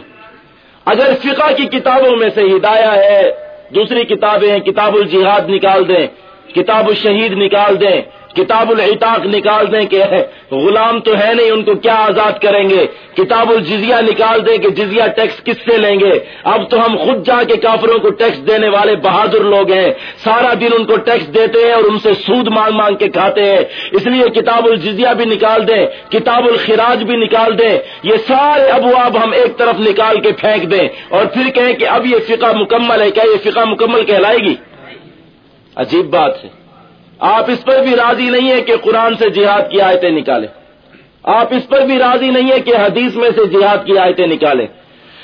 اگر فقہ کی کتابوں میں سے ہدایہ ہے، دوسری کتابیں ہیں، کتاب الجہاد نکال دیں کتاب الشہید نکال دیں، کتاب العتاق نکال دیں کہ غلام تو ہے نہیں، ان کو کیا آزاد کریں گے؟ کتاب الجزیہ نکال دیں کہ جزیہ ٹیکس کس سے لیں گے؟ اب تو ہم خود جا کے کافروں کو ٹیکس دینے والے بہادر لوگ ہیں۔ سارا دن ان کو ٹیکس دیتے ہیں اور ان سے سود مانگ مانگ کے کھاتے ہیں۔ اس لیے کتاب الجزیہ بھی نکال دیں، کتاب الخراج بھی نکال دیں۔ یہ سارے ابواب ہم ایک طرف نکال کے پھینک دیں اور پھر کہیں کہ اب یہ فقہ مکمل ہے، کیا یہ فقہ مکمل کہلائے گی؟ عجیب بات ہے۔ آپ اس پر بھی راضی نہیں ہے کہ قرآن سے جہاد کی آیتیں نکالیں۔ آپ اس پر بھی راضی نہیں ہے کہ حدیث میں سے جہاد کی آیتیں نکالیں۔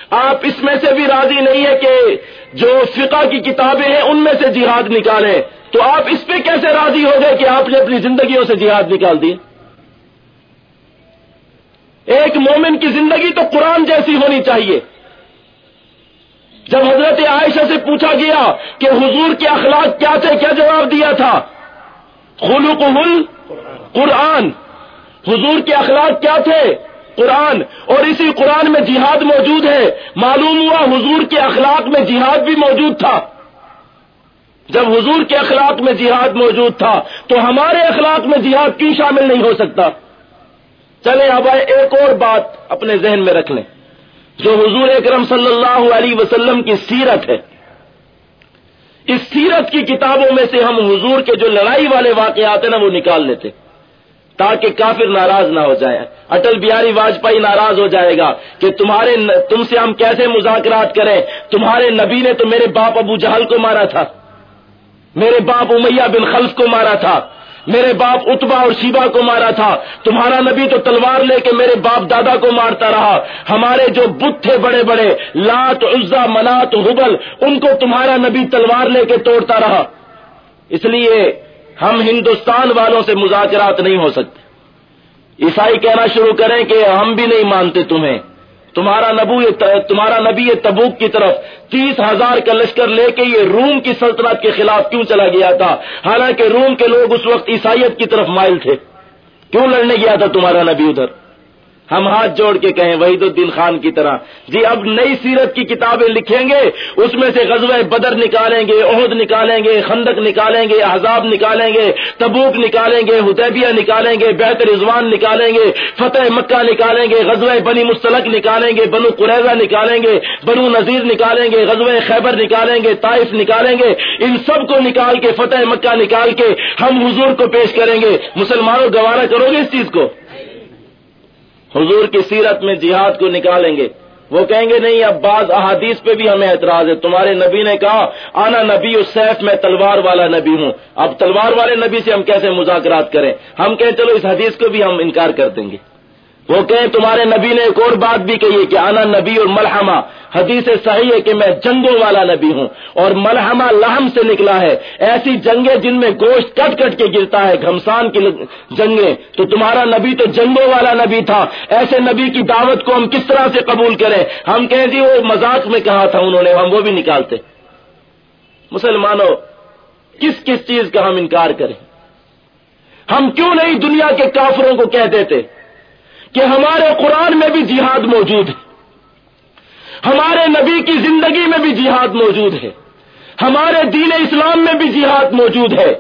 آپ اس میں سے بھی راضی نہیں ہے کہ جو فقہ کی کتابیں ہیں ان میں سے جہاد نکالیں۔ تو آپ اس پہ کیسے راضی ہو گئے کہ آپ نے اپنی زندگیوں سے جہاد نکال دی؟ ایک مومن کی زندگی تو قرآن جیسی ہونی چاہیے۔ جب حضرت عائشہ سے پوچھا گیا کہ حضور کے اخلاق کیا تھے، کیا جواب دیا تھا؟ خلوق قرآن۔ حضور کے اخلاق کیا تھے؟ قرآن۔ اور اسی قرآن میں جہاد موجود ہے۔ معلوم ہوا حضور کے اخلاق میں جہاد بھی موجود تھا۔ جب حضور کے اخلاق میں جہاد موجود تھا، تو ہمارے اخلاق میں جہاد کیوں شامل نہیں ہو سکتا؟ چلے اب ایک اور بات اپنے ذہن میں رکھ لیں۔ جو حضور اکرم صلی اللہ علیہ وسلم کی سیرت ہے۔ اس سیرت کی کتابوں میں سے ہم حضور کے جو لڑائی والے واقعات ہیں نا وہ نکال لیتے۔ تاکہ کافر ناراض نہ ہو جائے۔ اٹل بہاری واجپئی ناراض ہو جائے گا کہ تمہارے تم سے ہم کیسے مذاکرات کریں؟ تمہارے نبی نے تو میرے باپ ابو جہل کو مارا تھا۔ میرے باپ امیہ بن خلف کو مارا تھا۔ میرے باپ اتبا اور شیبا کو مارا تھا۔ تمہارا نبی تو تلوار لے کے میرے باپ دادا کو مارتا رہا۔ ہمارے جو بت تھے بڑے بڑے، لات، عزا، منات، حبل، ان کو تمہارا نبی تلوار لے کے توڑتا رہا۔ اس لیے ہم ہندوستان والوں سے مذاکرات نہیں ہو سکتے۔ عیسائی کہنا شروع کریں کہ ہم بھی نہیں مانتے تمہیں۔ تمہارا نبو تمہارا نبی تبوک کی طرف تیس ہزار کا لشکر لے کے یہ روم کی سلطنت کے خلاف کیوں چلا گیا تھا؟ حالانکہ روم کے لوگ اس وقت عیسائیت کی طرف مائل تھے۔ کیوں لڑنے گیا تھا تمہارا نبی ادھر؟ ہم ہاتھ جوڑ کے کہیں وحید الدین خان کی طرح جی اب نئی سیرت کی کتابیں لکھیں گے اس میں سے غزوہ بدر نکالیں گے عہد نکالیں گے خندق نکالیں گے عذاب نکالیں گے تبوک نکالیں گے حدیبیہ نکالیں گے بہتر رضوان نکالیں گے فتح مکہ نکالیں گے غزوہ بنی مستلق نکالیں گے بنو قریضہ نکالیں گے بنو نذیر نکالیں گے غزوہ خیبر نکالیں گے طائف نکالیں گے ان سب کو نکال کے فتح مکہ نکال کے ہم حضور کو پیش کریں گے مسلمانوں گوارا کرو گے اس چیز کو حضور کی سیرت میں جہاد کو نکالیں گے۔ وہ کہیں گے، نہیں، اب بعض احادیث پہ بھی ہمیں اعتراض ہے۔ تمہارے نبی نے کہا، آنا نبی اس سیف میں تلوار والا نبی ہوں۔ اب تلوار والے نبی سے ہم کیسے مذاکرات کریں؟ ہم کہیں، چلو، اس حدیث کو بھی ہم انکار کر دیں گے۔ وہ کہیں تمہارے نبی نے ایک اور بات بھی کہی ہے کہ آنا نبی اور ملحمہ۔ حدیث صحیح ہے کہ میں جنگوں والا نبی ہوں اور ملحمہ لہم سے نکلا ہے۔ ایسی جنگیں جن میں گوشت کٹ کٹ کے گرتا ہے، گھمسان کی جنگیں۔ تو تمہارا نبی تو جنگوں والا نبی تھا۔ ایسے نبی کی دعوت کو ہم کس طرح سے قبول کریں؟ ہم کہیں جی وہ مذاق میں کہا تھا انہوں نے، ہم وہ بھی نکالتے۔ مسلمانوں، کس کس چیز کا ہم انکار کریں؟ ہم کیوں نہیں دنیا کے کافروں کو کہہ دیتے؟ کہ ہمارے قرآن میں بھی جہاد موجود ہے۔ ہمارے نبی کی زندگی میں بھی جہاد موجود ہے۔ ہمارے دین اسلام میں بھی جہاد موجود ہے۔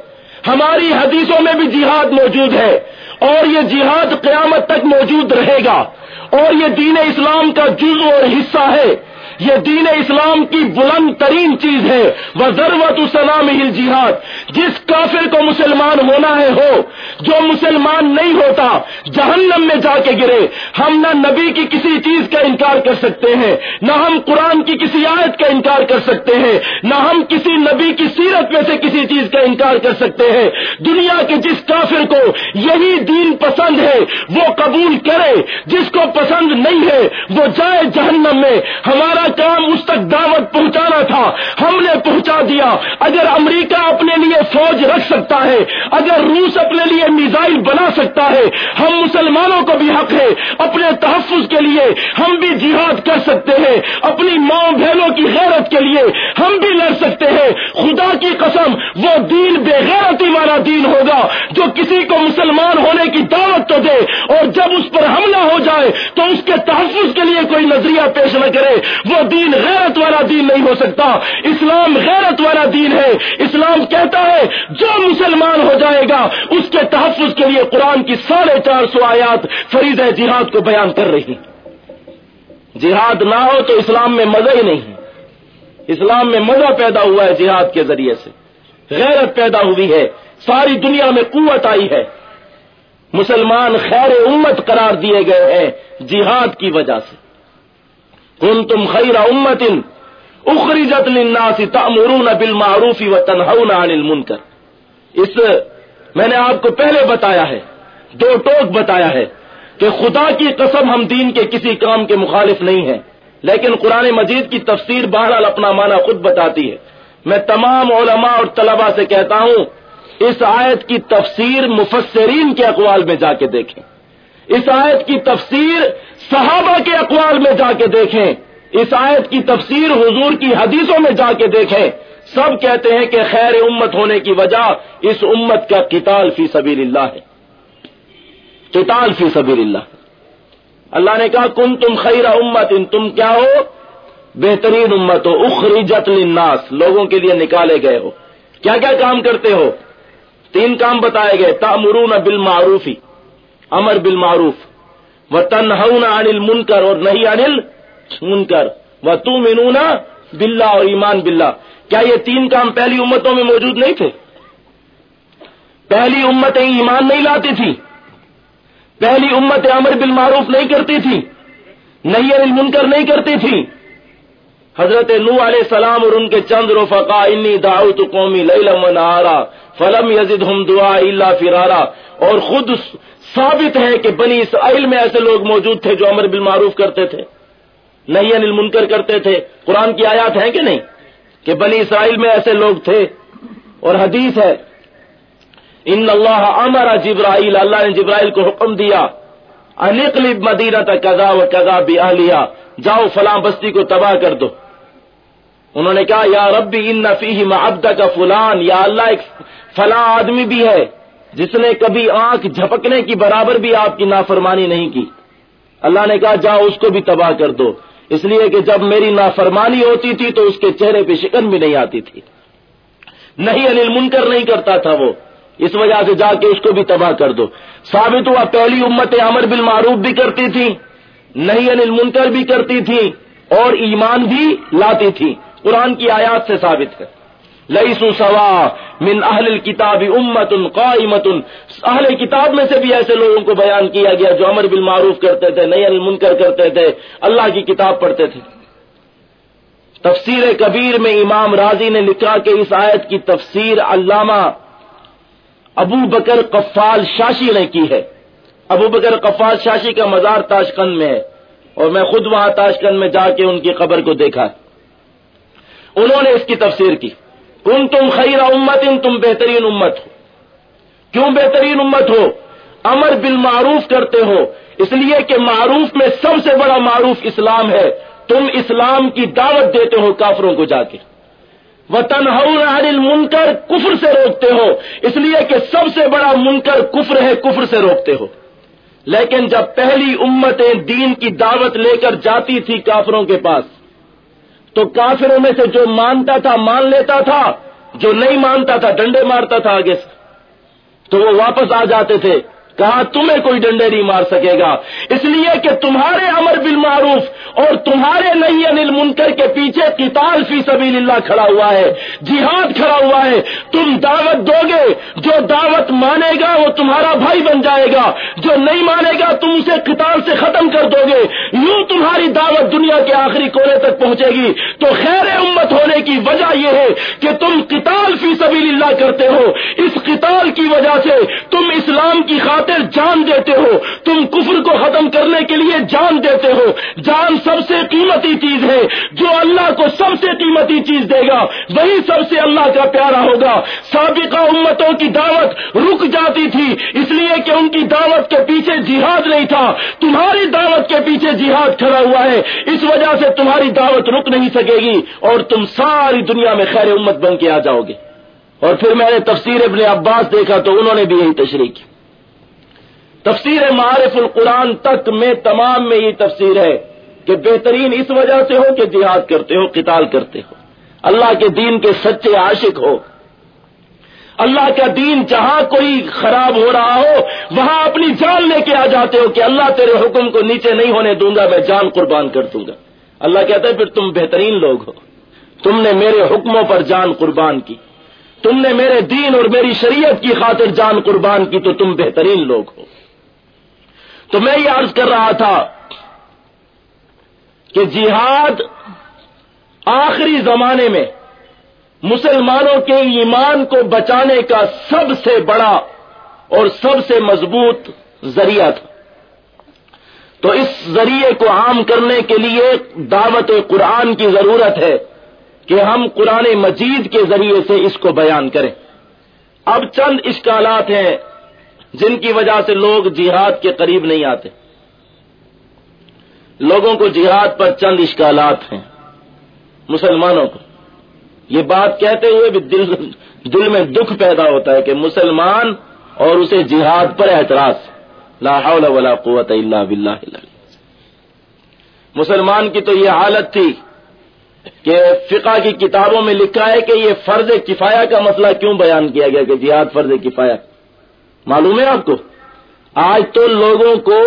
ہماری حدیثوں میں بھی جہاد موجود ہے۔ اور یہ جہاد قیامت تک موجود رہے گا۔ اور یہ دین اسلام کا جز اور حصہ ہے۔ یہ دین اسلام کی بلند ترین چیز ہے۔ وہ ضرورت اسلام ہل جہاد جس کافر کو مسلمان ہونا ہے ہو، جو مسلمان نہیں ہوتا، جہنم میں جا کے گرے۔ ہم نہ نبی کی کسی چیز کا انکار کر سکتے ہیں، نہ ہم قرآن کی کسی آیت کا انکار کر سکتے ہیں، نہ ہم کسی نبی کی سیرت میں سے کسی چیز کا انکار کر سکتے ہیں۔ دنیا کے جس کافر کو یہی دین پسند ہے، وہ قبول کرے۔ جس کو پسند نہیں ہے، وہ جائے جہنم میں۔ ہمارا کام اس تک دعوت پہنچانا تھا، ہم نے پہنچا دیا۔ اگر امریکہ اپنے لیے فوج رکھ سکتا ہے، اگر روس اپنے لیے میزائل بنا سکتا ہے، ہم مسلمانوں کو بھی حق ہے۔ اپنے تحفظ کے لیے ہم بھی جہاد کر سکتے ہیں۔ اپنی ماں بہنوں کی غیرت کے لیے ہم بھی لڑ سکتے ہیں۔ خدا کی قسم، وہ دین بے غیرتی والا دین ہوگا جو کسی کو مسلمان ہونے کی دعوت تو دے اور جب اس پر حملہ ہو جائے تو اس کے تحفظ کے لیے کوئی نظریہ پیش نہ کرے۔ وہ دین غیرت والا دین نہیں ہو سکتا۔ اسلام غیرت والا دین ہے۔ اسلام کہتا ہے، جو مسلمان ہو جائے گا، اس کے تحفظ کے لیے قرآن کی ساڑھے چار سو آیات فرید جہاد کو بیان کر رہی جہاد نہ ہو تو اسلام میں مزہ ہی نہیں۔ اسلام میں مزہ پیدا ہوا ہے جہاد کے ذریعے سے۔ غیرت پیدا ہوئی ہے۔ ساری دنیا میں قوت آئی ہے۔ مسلمان خیر امت قرار دیے گئے ہیں جہاد کی وجہ سے۔ کن تم خیر امت اخرجت للناس تأمرون بالمعروف وتنهون عن المنکر اس میں نے آپ کو پہلے بتایا ہے، دو ٹوک بتایا ہے کہ خدا کی قسم ہم دین کے کسی کام کے مخالف نہیں ہیں، لیکن قرآن مجید کی تفسیر بہرحال اپنا معنی خود بتاتی ہے۔ میں تمام علماء اور طلباء سے کہتا ہوں، اس آیت کی تفسیر مفسرین کے اقوال میں جا کے دیکھیں۔ اس آیت کی تفسیر صحابہ کے اقوال میں جا کے دیکھیں، اس آیت کی تفسیر حضور کی حدیثوں میں جا کے دیکھیں۔ سب کہتے ہیں کہ خیر امت ہونے کی وجہ اس امت کا قتال فی سبیل اللہ ہے۔ قتال فی سبیل اللہ اللہ نے کہا کن تم خیر امت، ان تم کیا ہو؟ بہترین امت ہو۔ اخرجت للناس، لوگوں کے لیے نکالے گئے ہو۔ کیا کیا کام کرتے ہو؟ تین کام بتائے گئے۔ تامرون بالمعروفی امر بالمعروف۔ وہ تنہا انل منکر اور نہیں انل منکر وہ تم انونا بلا اور ایمان بلّہ کیا یہ تین کام پہلی امتوں میں موجود نہیں تھے؟ پہلی امتیں ایمان نہیں لاتی تھی۔ پہلی امت امر بالمعروف نہیں کرتی تھی۔ نہیں انل منکر نہیں کرتی تھی۔ حضرت نو علیہ السلام اور ان کے چند رفقا، انی دعوت قومی لیلم و نہارا، فلم یزد ہم دعا اللہ فرارا. اور خود ثابت ہے کہ بنی اسرائیل میں ایسے لوگ موجود تھے جو امر بالمعروف کرتے تھے نہیں انل منکر کرتے تھے۔ قرآن کی آیات ہیں کہ نہیں؟ کہ بنی اسرائیل میں ایسے لوگ تھے۔ اور حدیث ہے، ان اللہ امر جبرائیل، اللہ نے جبرائیل کو حکم دیا انقلب مدینہ تک کزا و کزا بھی جاؤ فلاں بستی کو تباہ کر دو۔ انہوں نے کہا، یا ربی ان نفی معبدہ کا فلان. یا اللہ، ایک فلاں آدمی بھی ہے جس نے کبھی آنکھ جھپکنے کی برابر بھی آپ کی نافرمانی نہیں کی۔ اللہ نے کہا، جاؤ، اس کو بھی تباہ کر دو۔ اس لیے کہ جب میری نافرمانی ہوتی تھی تو اس کے چہرے پہ شکن بھی نہیں آتی تھی۔ نہیں انل منکر نہیں کرتا تھا وہ۔ اس وجہ سے جا کے اس کو بھی تباہ کر دو۔ ثابت ہوا، پہلی امت امر بالمعروف بھی کرتی تھی، نہیں انل منکر بھی کرتی تھی اور ایمان بھی لاتی تھی۔ قرآن کی آیات سے ثابت ہے۔ لئیسو سوا من اہل کتاب امت قائمت اہل کتاب میں سے بھی ایسے لوگوں کو بیان کیا گیا جو امر بالمعروف کرتے تھے نئی المنکر کرتے تھے، اللہ کی کتاب پڑھتے تھے۔ تفسیر کبیر میں امام راضی نے لکھا کہ اس آیت کی تفسیر علامہ ابو بکر قفال شاشی نے کی ہے۔ ابو بکر قفال شاشی کا مزار تاشکند میں ہے اور میں خود وہاں تاشکند میں جا کے ان کی قبر کو دیکھا۔ انہوں نے اس کی تفسیر کی۔ تم تم خیر امت، ان تم بہترین امت ہو۔ کیوں بہترین امت ہو؟ امر بالمعروف کرتے ہو۔ اس لیے کہ معروف میں سب سے بڑا معروف اسلام ہے۔ تم اسلام کی دعوت دیتے ہو کافروں کو جا کے۔ وہ تنہا منکر کفر سے روکتے ہو۔ اس لیے کہ سب سے بڑا منکر کفر ہے، کفر سے روکتے ہو۔ لیکن جب پہلی امتیں دین کی دعوت لے کر جاتی تھی کافروں کے پاس تو کافروں میں سے جو مانتا تھا مان لیتا تھا، جو نہیں مانتا تھا، ڈنڈے مارتا تھا آگے تو وہ واپس آ جاتے تھے۔ کہا تمہیں کوئی ڈنڈے نہیں مار سکے گا؟ اس لیے کہ تمہارے امر بالمعروف اور تمہارے نہیں انل منکر کے پیچھے قتال فی سبیل اللہ کھڑا ہوا ہے، جہاد کھڑا ہوا ہے۔ تم دعوت دو گے، جو دعوت مانے گا وہ تمہارا بھائی بن جائے گا، جو نہیں مانے گا تم اسے قتال سے ختم کر دو گے۔ یوں تمہاری دعوت دنیا کے آخری کونے تک پہنچے گی۔ تو خیر امت ہونے کی وجہ یہ ہے کہ تم قتال فی سبیل اللہ کرتے ہو۔ اس قتال کی وجہ سے تم اسلام کی خاطر خاطر جان دیتے ہو، تم کفر کو ختم کرنے کے لیے جان دیتے ہو۔ جان سب سے قیمتی چیز ہے، جو اللہ کو سب سے قیمتی چیز دے گا، وہی سب سے اللہ کا پیارا ہوگا۔ سابقہ امتوں کی دعوت رک جاتی تھی، اس لیے کہ ان کی دعوت کے پیچھے جہاد نہیں تھا۔ تمہاری دعوت کے پیچھے جہاد کھڑا ہوا ہے، اس وجہ سے تمہاری دعوت رک نہیں سکے گی اور تم ساری دنیا میں خیر امت بن کے آ جاؤ گے۔ اور پھر میں نے تفسیر ابن عباس دیکھا تو انہوں نے بھی یہی تشریح کی۔ تفسیر معارف القرآن تک میں تمام میں یہ تفسیر ہے کہ بہترین اس وجہ سے ہو کہ جہاد کرتے ہو، قتال کرتے ہو۔ اللہ کے دین کے سچے عاشق ہو۔ اللہ کا دین جہاں کوئی خراب ہو رہا ہو، وہاں اپنی جان لے کے آ جاتے ہو کہ اللہ تیرے حکم کو نیچے نہیں ہونے دوں گا، میں جان قربان کر دوں گا۔ اللہ کہتا ہے، پھر تم بہترین لوگ ہو۔ تم نے میرے حکموں پر جان قربان کی۔ تم نے میرے دین اور میری شریعت کی خاطر جان قربان کی تو تم بہترین لوگ ہو۔ تو میں یہ عرض کر رہا تھا کہ جہاد آخری زمانے میں مسلمانوں کے ایمان کو بچانے کا سب سے بڑا اور سب سے مضبوط ذریعہ تھا۔ تو اس ذریعے کو عام کرنے کے لیے دعوت قرآن کی ضرورت ہے کہ ہم قرآن مجید کے ذریعے سے اس کو بیان کریں۔ اب چند اشکالات ہیں۔ جن کی وجہ سے لوگ جہاد کے قریب نہیں آتے۔ لوگوں کو جہاد پر چند اشکالات ہیں۔ مسلمانوں کو۔ یہ بات کہتے ہوئے بھی دل دل میں دکھ پیدا ہوتا ہے کہ مسلمان اور اسے جہاد پر اعتراض۔ لا حول ولا قوت الا باللہ مسلمان کی تو یہ حالت تھی کہ فقہ کی کتابوں میں لکھا ہے کہ یہ فرض کفایہ کا مسئلہ کیوں بیان کیا گیا کہ جہاد فرض کفایہ۔ معلوم ہے آپ کو؟ آج تو لوگوں کو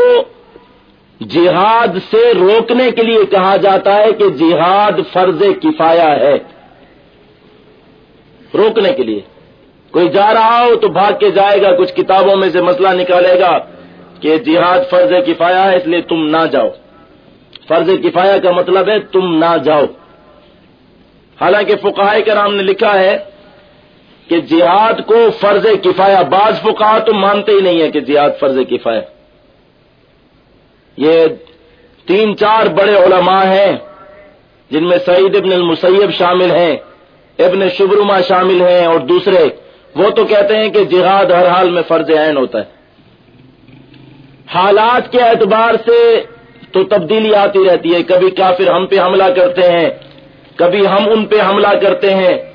جہاد سے روکنے کے لیے کہا جاتا ہے کہ جہاد فرض کفایا ہے۔ روکنے کے لیے۔ کوئی جا رہا ہو تو بھاگ کے جائے گا، کچھ کتابوں میں سے مسئلہ نکالے گا کہ جہاد فرض کفایا ہے، اس لیے تم نہ جاؤ۔ فرض کفایا کا مطلب ہے تم نہ جاؤ۔ حالانکہ فقاہ کرام نے لکھا ہے کہ جہاد کو فرض کفایا بعض فقہ تو مانتے ہی نہیں ہے کہ جہاد فرض کفایا یہ تین چار بڑے علماء ہیں جن میں سعید ابن المسیب شامل ہیں، ابن شبرما شامل ہیں اور دوسرے۔ وہ تو کہتے ہیں کہ جہاد ہر حال میں فرض عین ہوتا ہے۔ حالات کے اعتبار سے تو تبدیلی آتی رہتی ہے۔ کبھی کافر ہم پہ حملہ کرتے ہیں، کبھی ہم ان پہ حملہ کرتے ہیں۔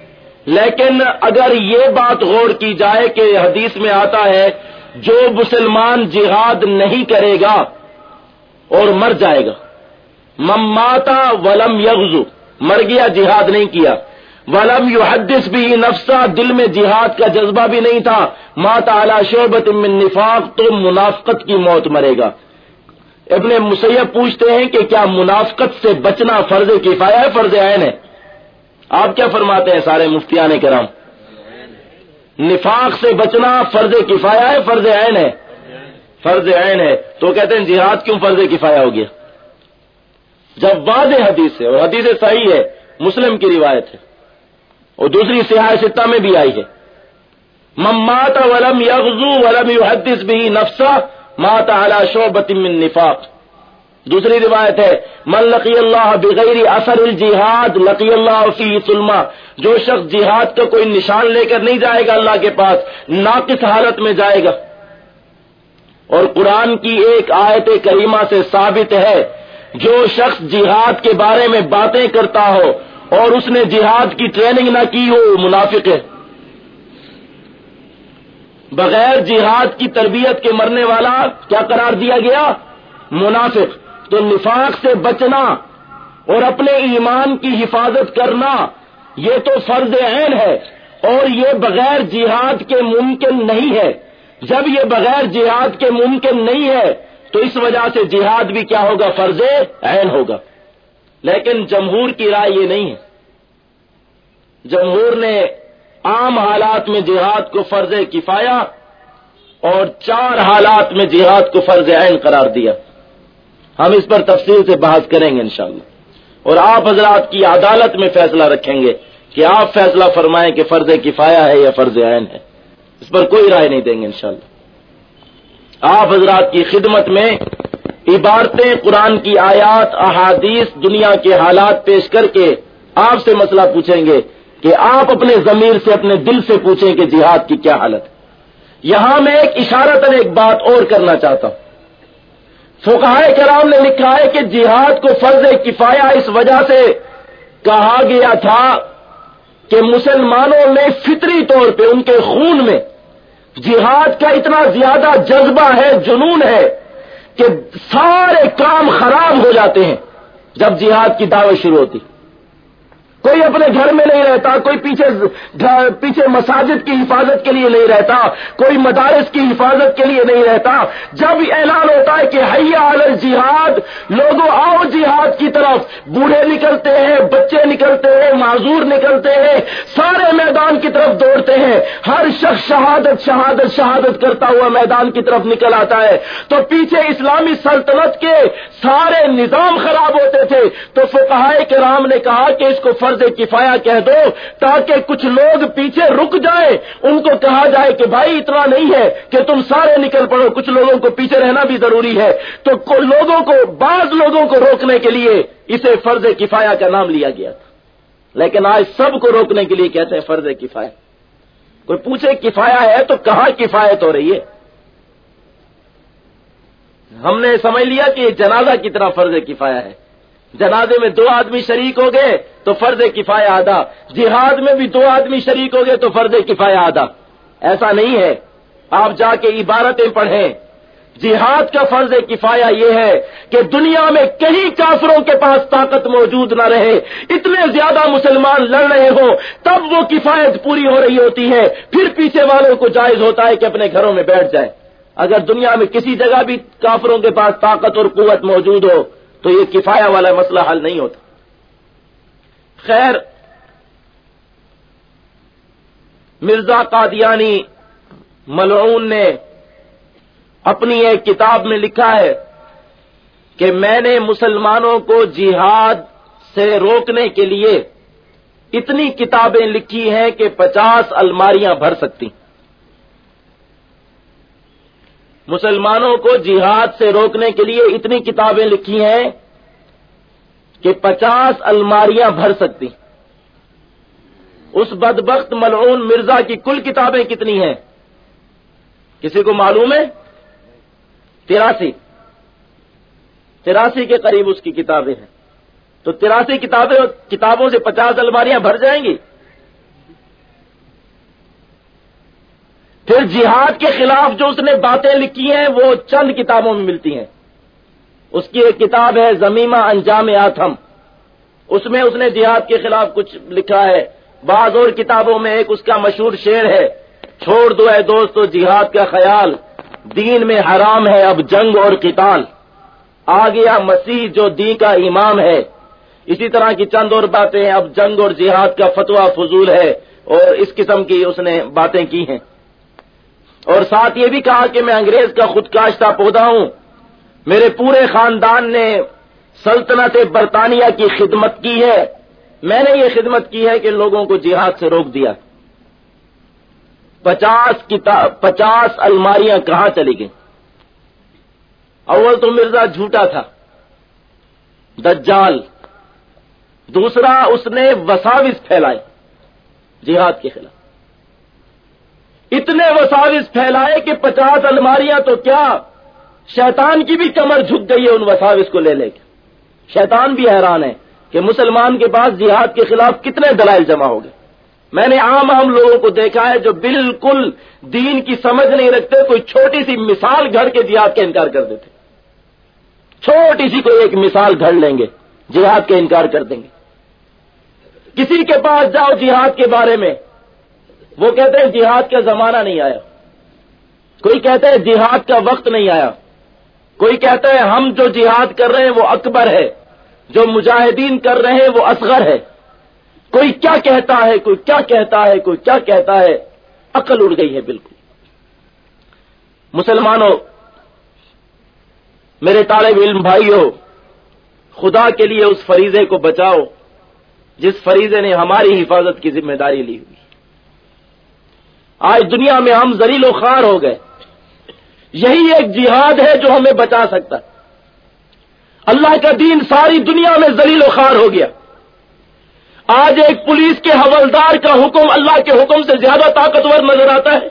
لیکن اگر یہ بات غور کی جائے کہ حدیث میں آتا ہے، جو مسلمان جہاد نہیں کرے گا اور مر جائے گا۔ مماتا ولم یغزو مر گیا، جہاد نہیں کیا۔ ولم یو بھی نفسا دل میں جہاد کا جذبہ بھی نہیں تھا۔ ماتا اعلی شعبت من نفاق، تو منافقت کی موت مرے گا۔ ابن مسیب پوچھتے ہیں کہ کیا منافقت سے بچنا فرض کفایا ہے، فرض عین ہے؟ آپ کیا فرماتے ہیں سارے مفتیان کرام؟ نفاق سے بچنا فرض کفایا ہے، فرض عین ہے۔ فرض عین ہے۔ تو کہتے ہیں جہاد کیوں فرض کفایا ہو گیا؟ جب واضح حدیث ہے اور حدیث صحیح ہے، مسلم کی روایت ہے۔ اور دوسری سیاح ستہ میں بھی آئی ہے۔ ممات ولم یغزو ولم یحدث بھی نفسا ماتا شعبت من نفاق۔ دوسری روایت ہے، من لقی اللہ بغیر اثر الجہاد، لقی اللہ فی سلما جو شخص جہاد کا کوئی نشان لے کر نہیں جائے گا اللہ کے پاس، ناقص حالت میں جائے گا۔ اور قرآن کی ایک آیت کریمہ سے ثابت ہے، جو شخص جہاد کے بارے میں باتیں کرتا ہو اور اس نے جہاد کی ٹریننگ نہ کی ہو، منافق ہے۔ بغیر جہاد کی تربیت کے مرنے والا کیا قرار دیا گیا؟ منافق۔ تو نفاق سے بچنا اور اپنے ایمان کی حفاظت کرنا، یہ تو فرض عین ہے اور یہ بغیر جہاد کے ممکن نہیں ہے۔ جب یہ بغیر جہاد کے ممکن نہیں ہے، تو اس وجہ سے جہاد بھی کیا ہوگا؟ فرض عین ہوگا۔ لیکن جمہور کی رائے یہ نہیں ہے۔ جمہور نے عام حالات میں جہاد کو فرض کفایا اور چار حالات میں جہاد کو فرض عین قرار دیا۔ ہم اس پر تفصیل سے بحث کریں گے انشاءاللہ۔ اور آپ حضرات کی عدالت میں فیصلہ رکھیں گے کہ آپ فیصلہ فرمائیں کہ فرض کفایا ہے یا فرض عین ہے۔ اس پر کوئی رائے نہیں دیں گے انشاءاللہ۔ آپ حضرات کی خدمت میں عبارتیں، قرآن کی آیات، احادیث، دنیا کے حالات پیش کر کے آپ سے مسئلہ پوچھیں گے کہ آپ اپنے ضمیر سے، اپنے دل سے پوچھیں کہ جہاد کی کیا حالت ہے۔ یہاں میں ایک اشارت ایک بات اور کرنا چاہتا ہوں۔ فقہ کرام نے لکھا ہے کہ جہاد کو فرض کفایا اس وجہ سے کہا گیا تھا کہ مسلمانوں میں فطری طور پہ ان کے خون میں جہاد کا اتنا زیادہ جذبہ ہے، جنون ہے کہ سارے کام خراب ہو جاتے ہیں جب جہاد کی دعوت شروع ہوتی۔ کوئی اپنے گھر میں نہیں رہتا، کوئی پیچھے پیچھے مساجد کی حفاظت کے لیے نہیں رہتا، کوئی مدارس کی حفاظت کے لیے نہیں رہتا۔ جب اعلان ہوتا ہے کہ حیا عال جہاد لوگوں آؤ جہاد کی طرف۔ بوڑھے نکلتے ہیں، بچے نکلتے ہیں، معذور نکلتے ہیں۔ سارے میدان کی طرف دوڑتے ہیں۔ ہر شخص شہادت شہادت شہادت کرتا ہوا میدان کی طرف نکل آتا ہے۔ تو پیچھے اسلامی سلطنت کے سارے نظام خراب ہوتے تھے۔ تو فقہائے کرام نے کہا کہ اس کو فرض فرض کفایا کہہ دو تاکہ کچھ لوگ پیچھے رک جائیں۔ ان کو کہا جائے کہ بھائی اتنا نہیں ہے کہ تم سارے نکل پڑو، کچھ لوگوں کو پیچھے رہنا بھی ضروری ہے۔ تو لوگوں کو بعض لوگوں کو روکنے کے لیے اسے فرض کفایا کا نام لیا گیا تھا۔ لیکن آج سب کو روکنے کے لیے کہتے ہیں فرض کفایا۔ کوئی پوچھے کفایا ہے تو کہاں کفایت ہو رہی ہے؟ ہم نے سمجھ لیا کہ یہ جنازہ کی طرح فرض کفایا ہے۔ جنازے میں دو آدمی شریک ہو گئے تو فرض کفایا آدھا جہاد میں بھی دو آدمی شریک ہو گئے تو فرض کفایا آدھا ایسا نہیں ہے۔ آپ جا کے عبارتیں پڑھیں۔ جہاد کا فرض کفایا یہ ہے کہ دنیا میں کہیں کافروں کے پاس طاقت موجود نہ رہے۔ اتنے زیادہ مسلمان لڑ رہے ہوں، تب وہ کفایت پوری ہو رہی ہوتی ہے۔ پھر پیچھے والوں کو جائز ہوتا ہے کہ اپنے گھروں میں بیٹھ جائے اگر دنیا میں کسی جگہ بھی کافروں کے پاس طاقت اور قوت موجود ہو تو یہ کفایا والا مسئلہ حل نہیں ہوتا۔ خیر، مرزا قادیانی ملعون نے اپنی ایک کتاب میں لکھا ہے کہ میں نے مسلمانوں کو جہاد سے روکنے کے لیے اتنی کتابیں لکھی ہیں کہ پچاس الماریاں بھر سکتی۔ مسلمانوں کو جہاد سے روکنے کے لیے اتنی کتابیں لکھی ہیں کہ پچاس الماریاں بھر سکتی اس بدبخت ملعون مرزا کی کل کتابیں کتنی ہیں؟ کسی کو معلوم ہے؟ تراسی۔ تراسی کے قریب اس کی کتابیں ہیں۔ تو تراسی کتابیں کتابوں سے پچاس الماریاں بھر جائیں گی؟ پھر جہاد کے خلاف جو اس نے باتیں لکھی ہیں، وہ چند کتابوں میں ملتی ہیں۔ اس کی ایک کتاب ہے، زمیمہ انجام آتم اس میں اس نے جہاد کے خلاف کچھ لکھا ہے۔ بعض اور کتابوں میں ایک اس کا مشہور شعر ہے، چھوڑ دو اے دوستو جہاد کا خیال، دین میں حرام ہے اب جنگ اور قتال۔ آ گیا مسیح جو دین کا امام ہے۔ اسی طرح کی چند اور باتیں ہیں۔ اب جنگ اور جہاد کا فتویٰ فضول ہے اور اس قسم کی اس نے باتیں کی ہیں۔ اور ساتھ یہ بھی کہا کہ میں انگریز کا خود کاشتہ پودا ہوں۔ میرے پورے خاندان نے سلطنت برطانیہ کی خدمت کی ہے۔ میں نے یہ خدمت کی ہے کہ لوگوں کو جہاد سے روک دیا۔ پچاس کتاب پچاس الماریاں کہاں چلی گئیں؟ اول تو مرزا جھوٹا تھا۔ دجال۔ دوسرا اس نے وساوس پھیلائے جہاد کے خلاف۔ اتنے وساوس پھیلائے کہ پچاس الماریاں تو کیا شیطان کی بھی کمر جھک گئی ہے ان وساوس کو لے لے کے۔ شیطان بھی حیران ہے کہ مسلمان کے پاس جہاد کے خلاف کتنے دلائل جمع ہو گئے۔ میں نے عام عام لوگوں کو دیکھا ہے جو بالکل دین کی سمجھ نہیں رکھتے، کوئی چھوٹی سی مثال گھڑ کے جہاد کا انکار کر دیتے۔ چھوٹی سی کوئی ایک مثال گھڑ لیں گے، جہاد کا انکار کر دیں گے۔ کسی کے پاس جاؤ جہاد کے بارے میں وہ کہتے ہیں جہاد کا زمانہ نہیں آیا۔ کوئی کہتا ہے جہاد کا وقت نہیں آیا۔ کوئی کہتا ہے ہم جو جہاد کر رہے ہیں وہ اکبر ہے۔ جو مجاہدین کر رہے ہیں وہ اصغر ہے۔ کوئی کیا کہتا ہے، کوئی کیا کہتا ہے، کوئی کیا کہتا ہے۔ عقل اڑ گئی ہے بالکل۔ مسلمانوں، میرے طالب علم بھائیوں خدا کے لیے اس فریضے کو بچاؤ، جس فریضے نے ہماری حفاظت کی ذمہ داری لی ہوئی۔ آج دنیا میں ہم زریل و خار ہو گئے۔ یہی ایک جہاد ہے جو ہمیں بچا سکتا۔ اللہ کا دین ساری دنیا میں زلیل و خار ہو گیا۔ آج ایک پولیس کے حوالدار کا حکم اللہ کے حکم سے زیادہ طاقتور نظر آتا ہے۔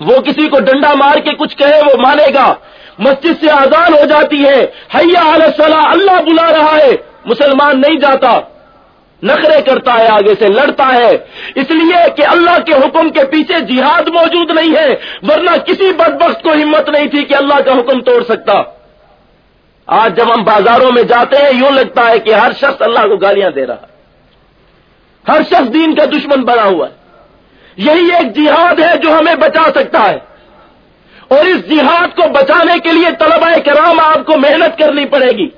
وہ کسی کو ڈنڈا مار کے کچھ کہے وہ مانے گا۔ مسجد سے آزان ہو جاتی ہے۔ حیا علیہ السلام، اللہ بلا رہا ہے۔ مسلمان نہیں جاتا۔ نخرے کرتا ہے، آگے سے لڑتا ہے۔ اس لیے کہ اللہ کے حکم کے پیچھے جہاد موجود نہیں ہے، ورنہ کسی بدبخت کو ہمت نہیں تھی کہ اللہ کا حکم توڑ سکتا۔ آج جب ہم بازاروں میں جاتے ہیں، یوں لگتا ہے کہ ہر شخص اللہ کو گالیاں دے رہا ہر شخص دین کا دشمن بنا ہوا ہے۔ یہی ایک جہاد ہے جو ہمیں بچا سکتا ہے۔ اور اس جہاد کو بچانے کے لیے طلبہ کرام آپ کو محنت کرنی پڑے گی۔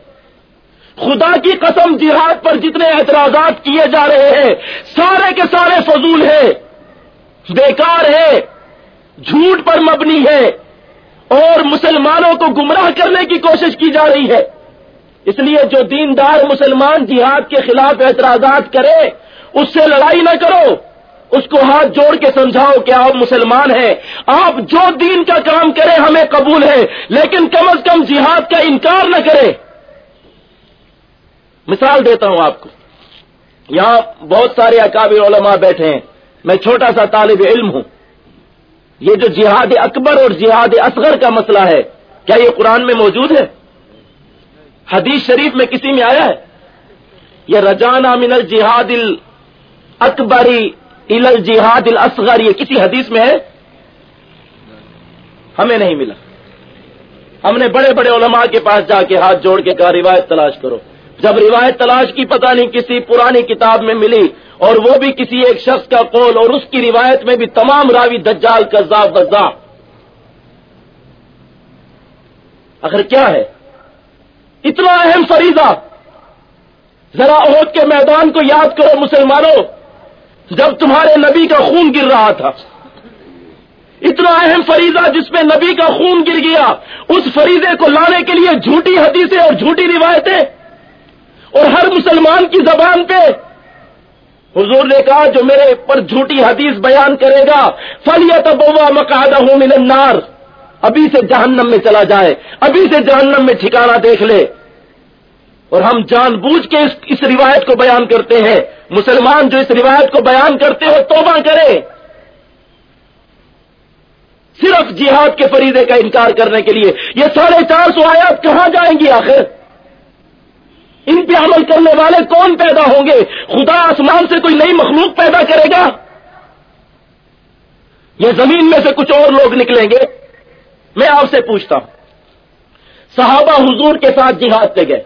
خدا کی قسم جہاد پر جتنے اعتراضات کیے جا رہے ہیں، سارے کے سارے فضول ہیں۔ بیکار ہے جھوٹ پر مبنی ہے اور مسلمانوں کو گمراہ کرنے کی کوشش کی جا رہی ہے۔ اس لیے جو دیندار مسلمان جہاد کے خلاف اعتراضات کرے، اس سے لڑائی نہ کرو۔ اس کو ہاتھ جوڑ کے سمجھاؤ کہ آپ مسلمان ہیں۔ آپ جو دین کا کام کریں، ہمیں قبول ہے۔ لیکن کم از کم جہاد کا انکار نہ کریں۔ مثال دیتا ہوں آپ کو۔ یہاں بہت سارے اکابر علماء بیٹھے ہیں۔ میں چھوٹا سا طالب علم ہوں۔ یہ جو جہاد اکبر اور جہاد اصغر کا مسئلہ ہے، کیا یہ قرآن میں موجود ہے؟ حدیث شریف میں کسی میں آیا ہے؟ یہ رجانہ من الجہاد اکبری ال الجہاد الاصغر، یہ کسی حدیث میں ہے؟ ہمیں نہیں ملا۔ ہم نے بڑے بڑے علماء کے پاس جا کے ہاتھ جوڑ کے کہا، روایت تلاش کرو۔ جب روایت تلاش کی پتہ نہیں کسی پرانی کتاب میں ملی اور وہ بھی کسی ایک شخص کا قول اور اس کی روایت میں بھی تمام راوی دجال کذاب وزا آخر کیا ہے؟ اتنا اہم فریضہ۔ ذرا عہد کے میدان کو یاد کرو مسلمانوں، جب تمہارے نبی کا خون گر رہا تھا۔ اتنا اہم فریضہ جس میں نبی کا خون گر گیا، اس فریضے کو لانے کے لیے جھوٹی حدیثیں اور جھوٹی روایتیں اور ہر مسلمان کی زبان پہ حضور نے کہا، جو میرے پر جھوٹی حدیث بیان کرے گا فلیت بوا مقادہ ہوں من النار۔ ابھی سے جہنم میں چلا جائے، ابھی سے جہنم میں ٹھکانا دیکھ لے۔ اور ہم جان بوجھ کے اس اس روایت کو بیان کرتے ہیں۔ مسلمان جو اس روایت کو بیان کرتے ہو توبہ کرے۔ صرف جہاد کے فریدے کا انکار کرنے کے لیے۔ یہ ساڑھے چار سو آیات کہاں جائیں گی آخر؟ ان پہ عمل کرنے والے کون پیدا ہوں گے؟ خدا آسمان سے کوئی نئی مخلوق پیدا کرے گا؟ یہ زمین میں سے کچھ اور لوگ نکلیں گے؟ میں آپ سے پوچھتا ہوں۔ صحابہ حضور کے ساتھ جہاد پہ گئے۔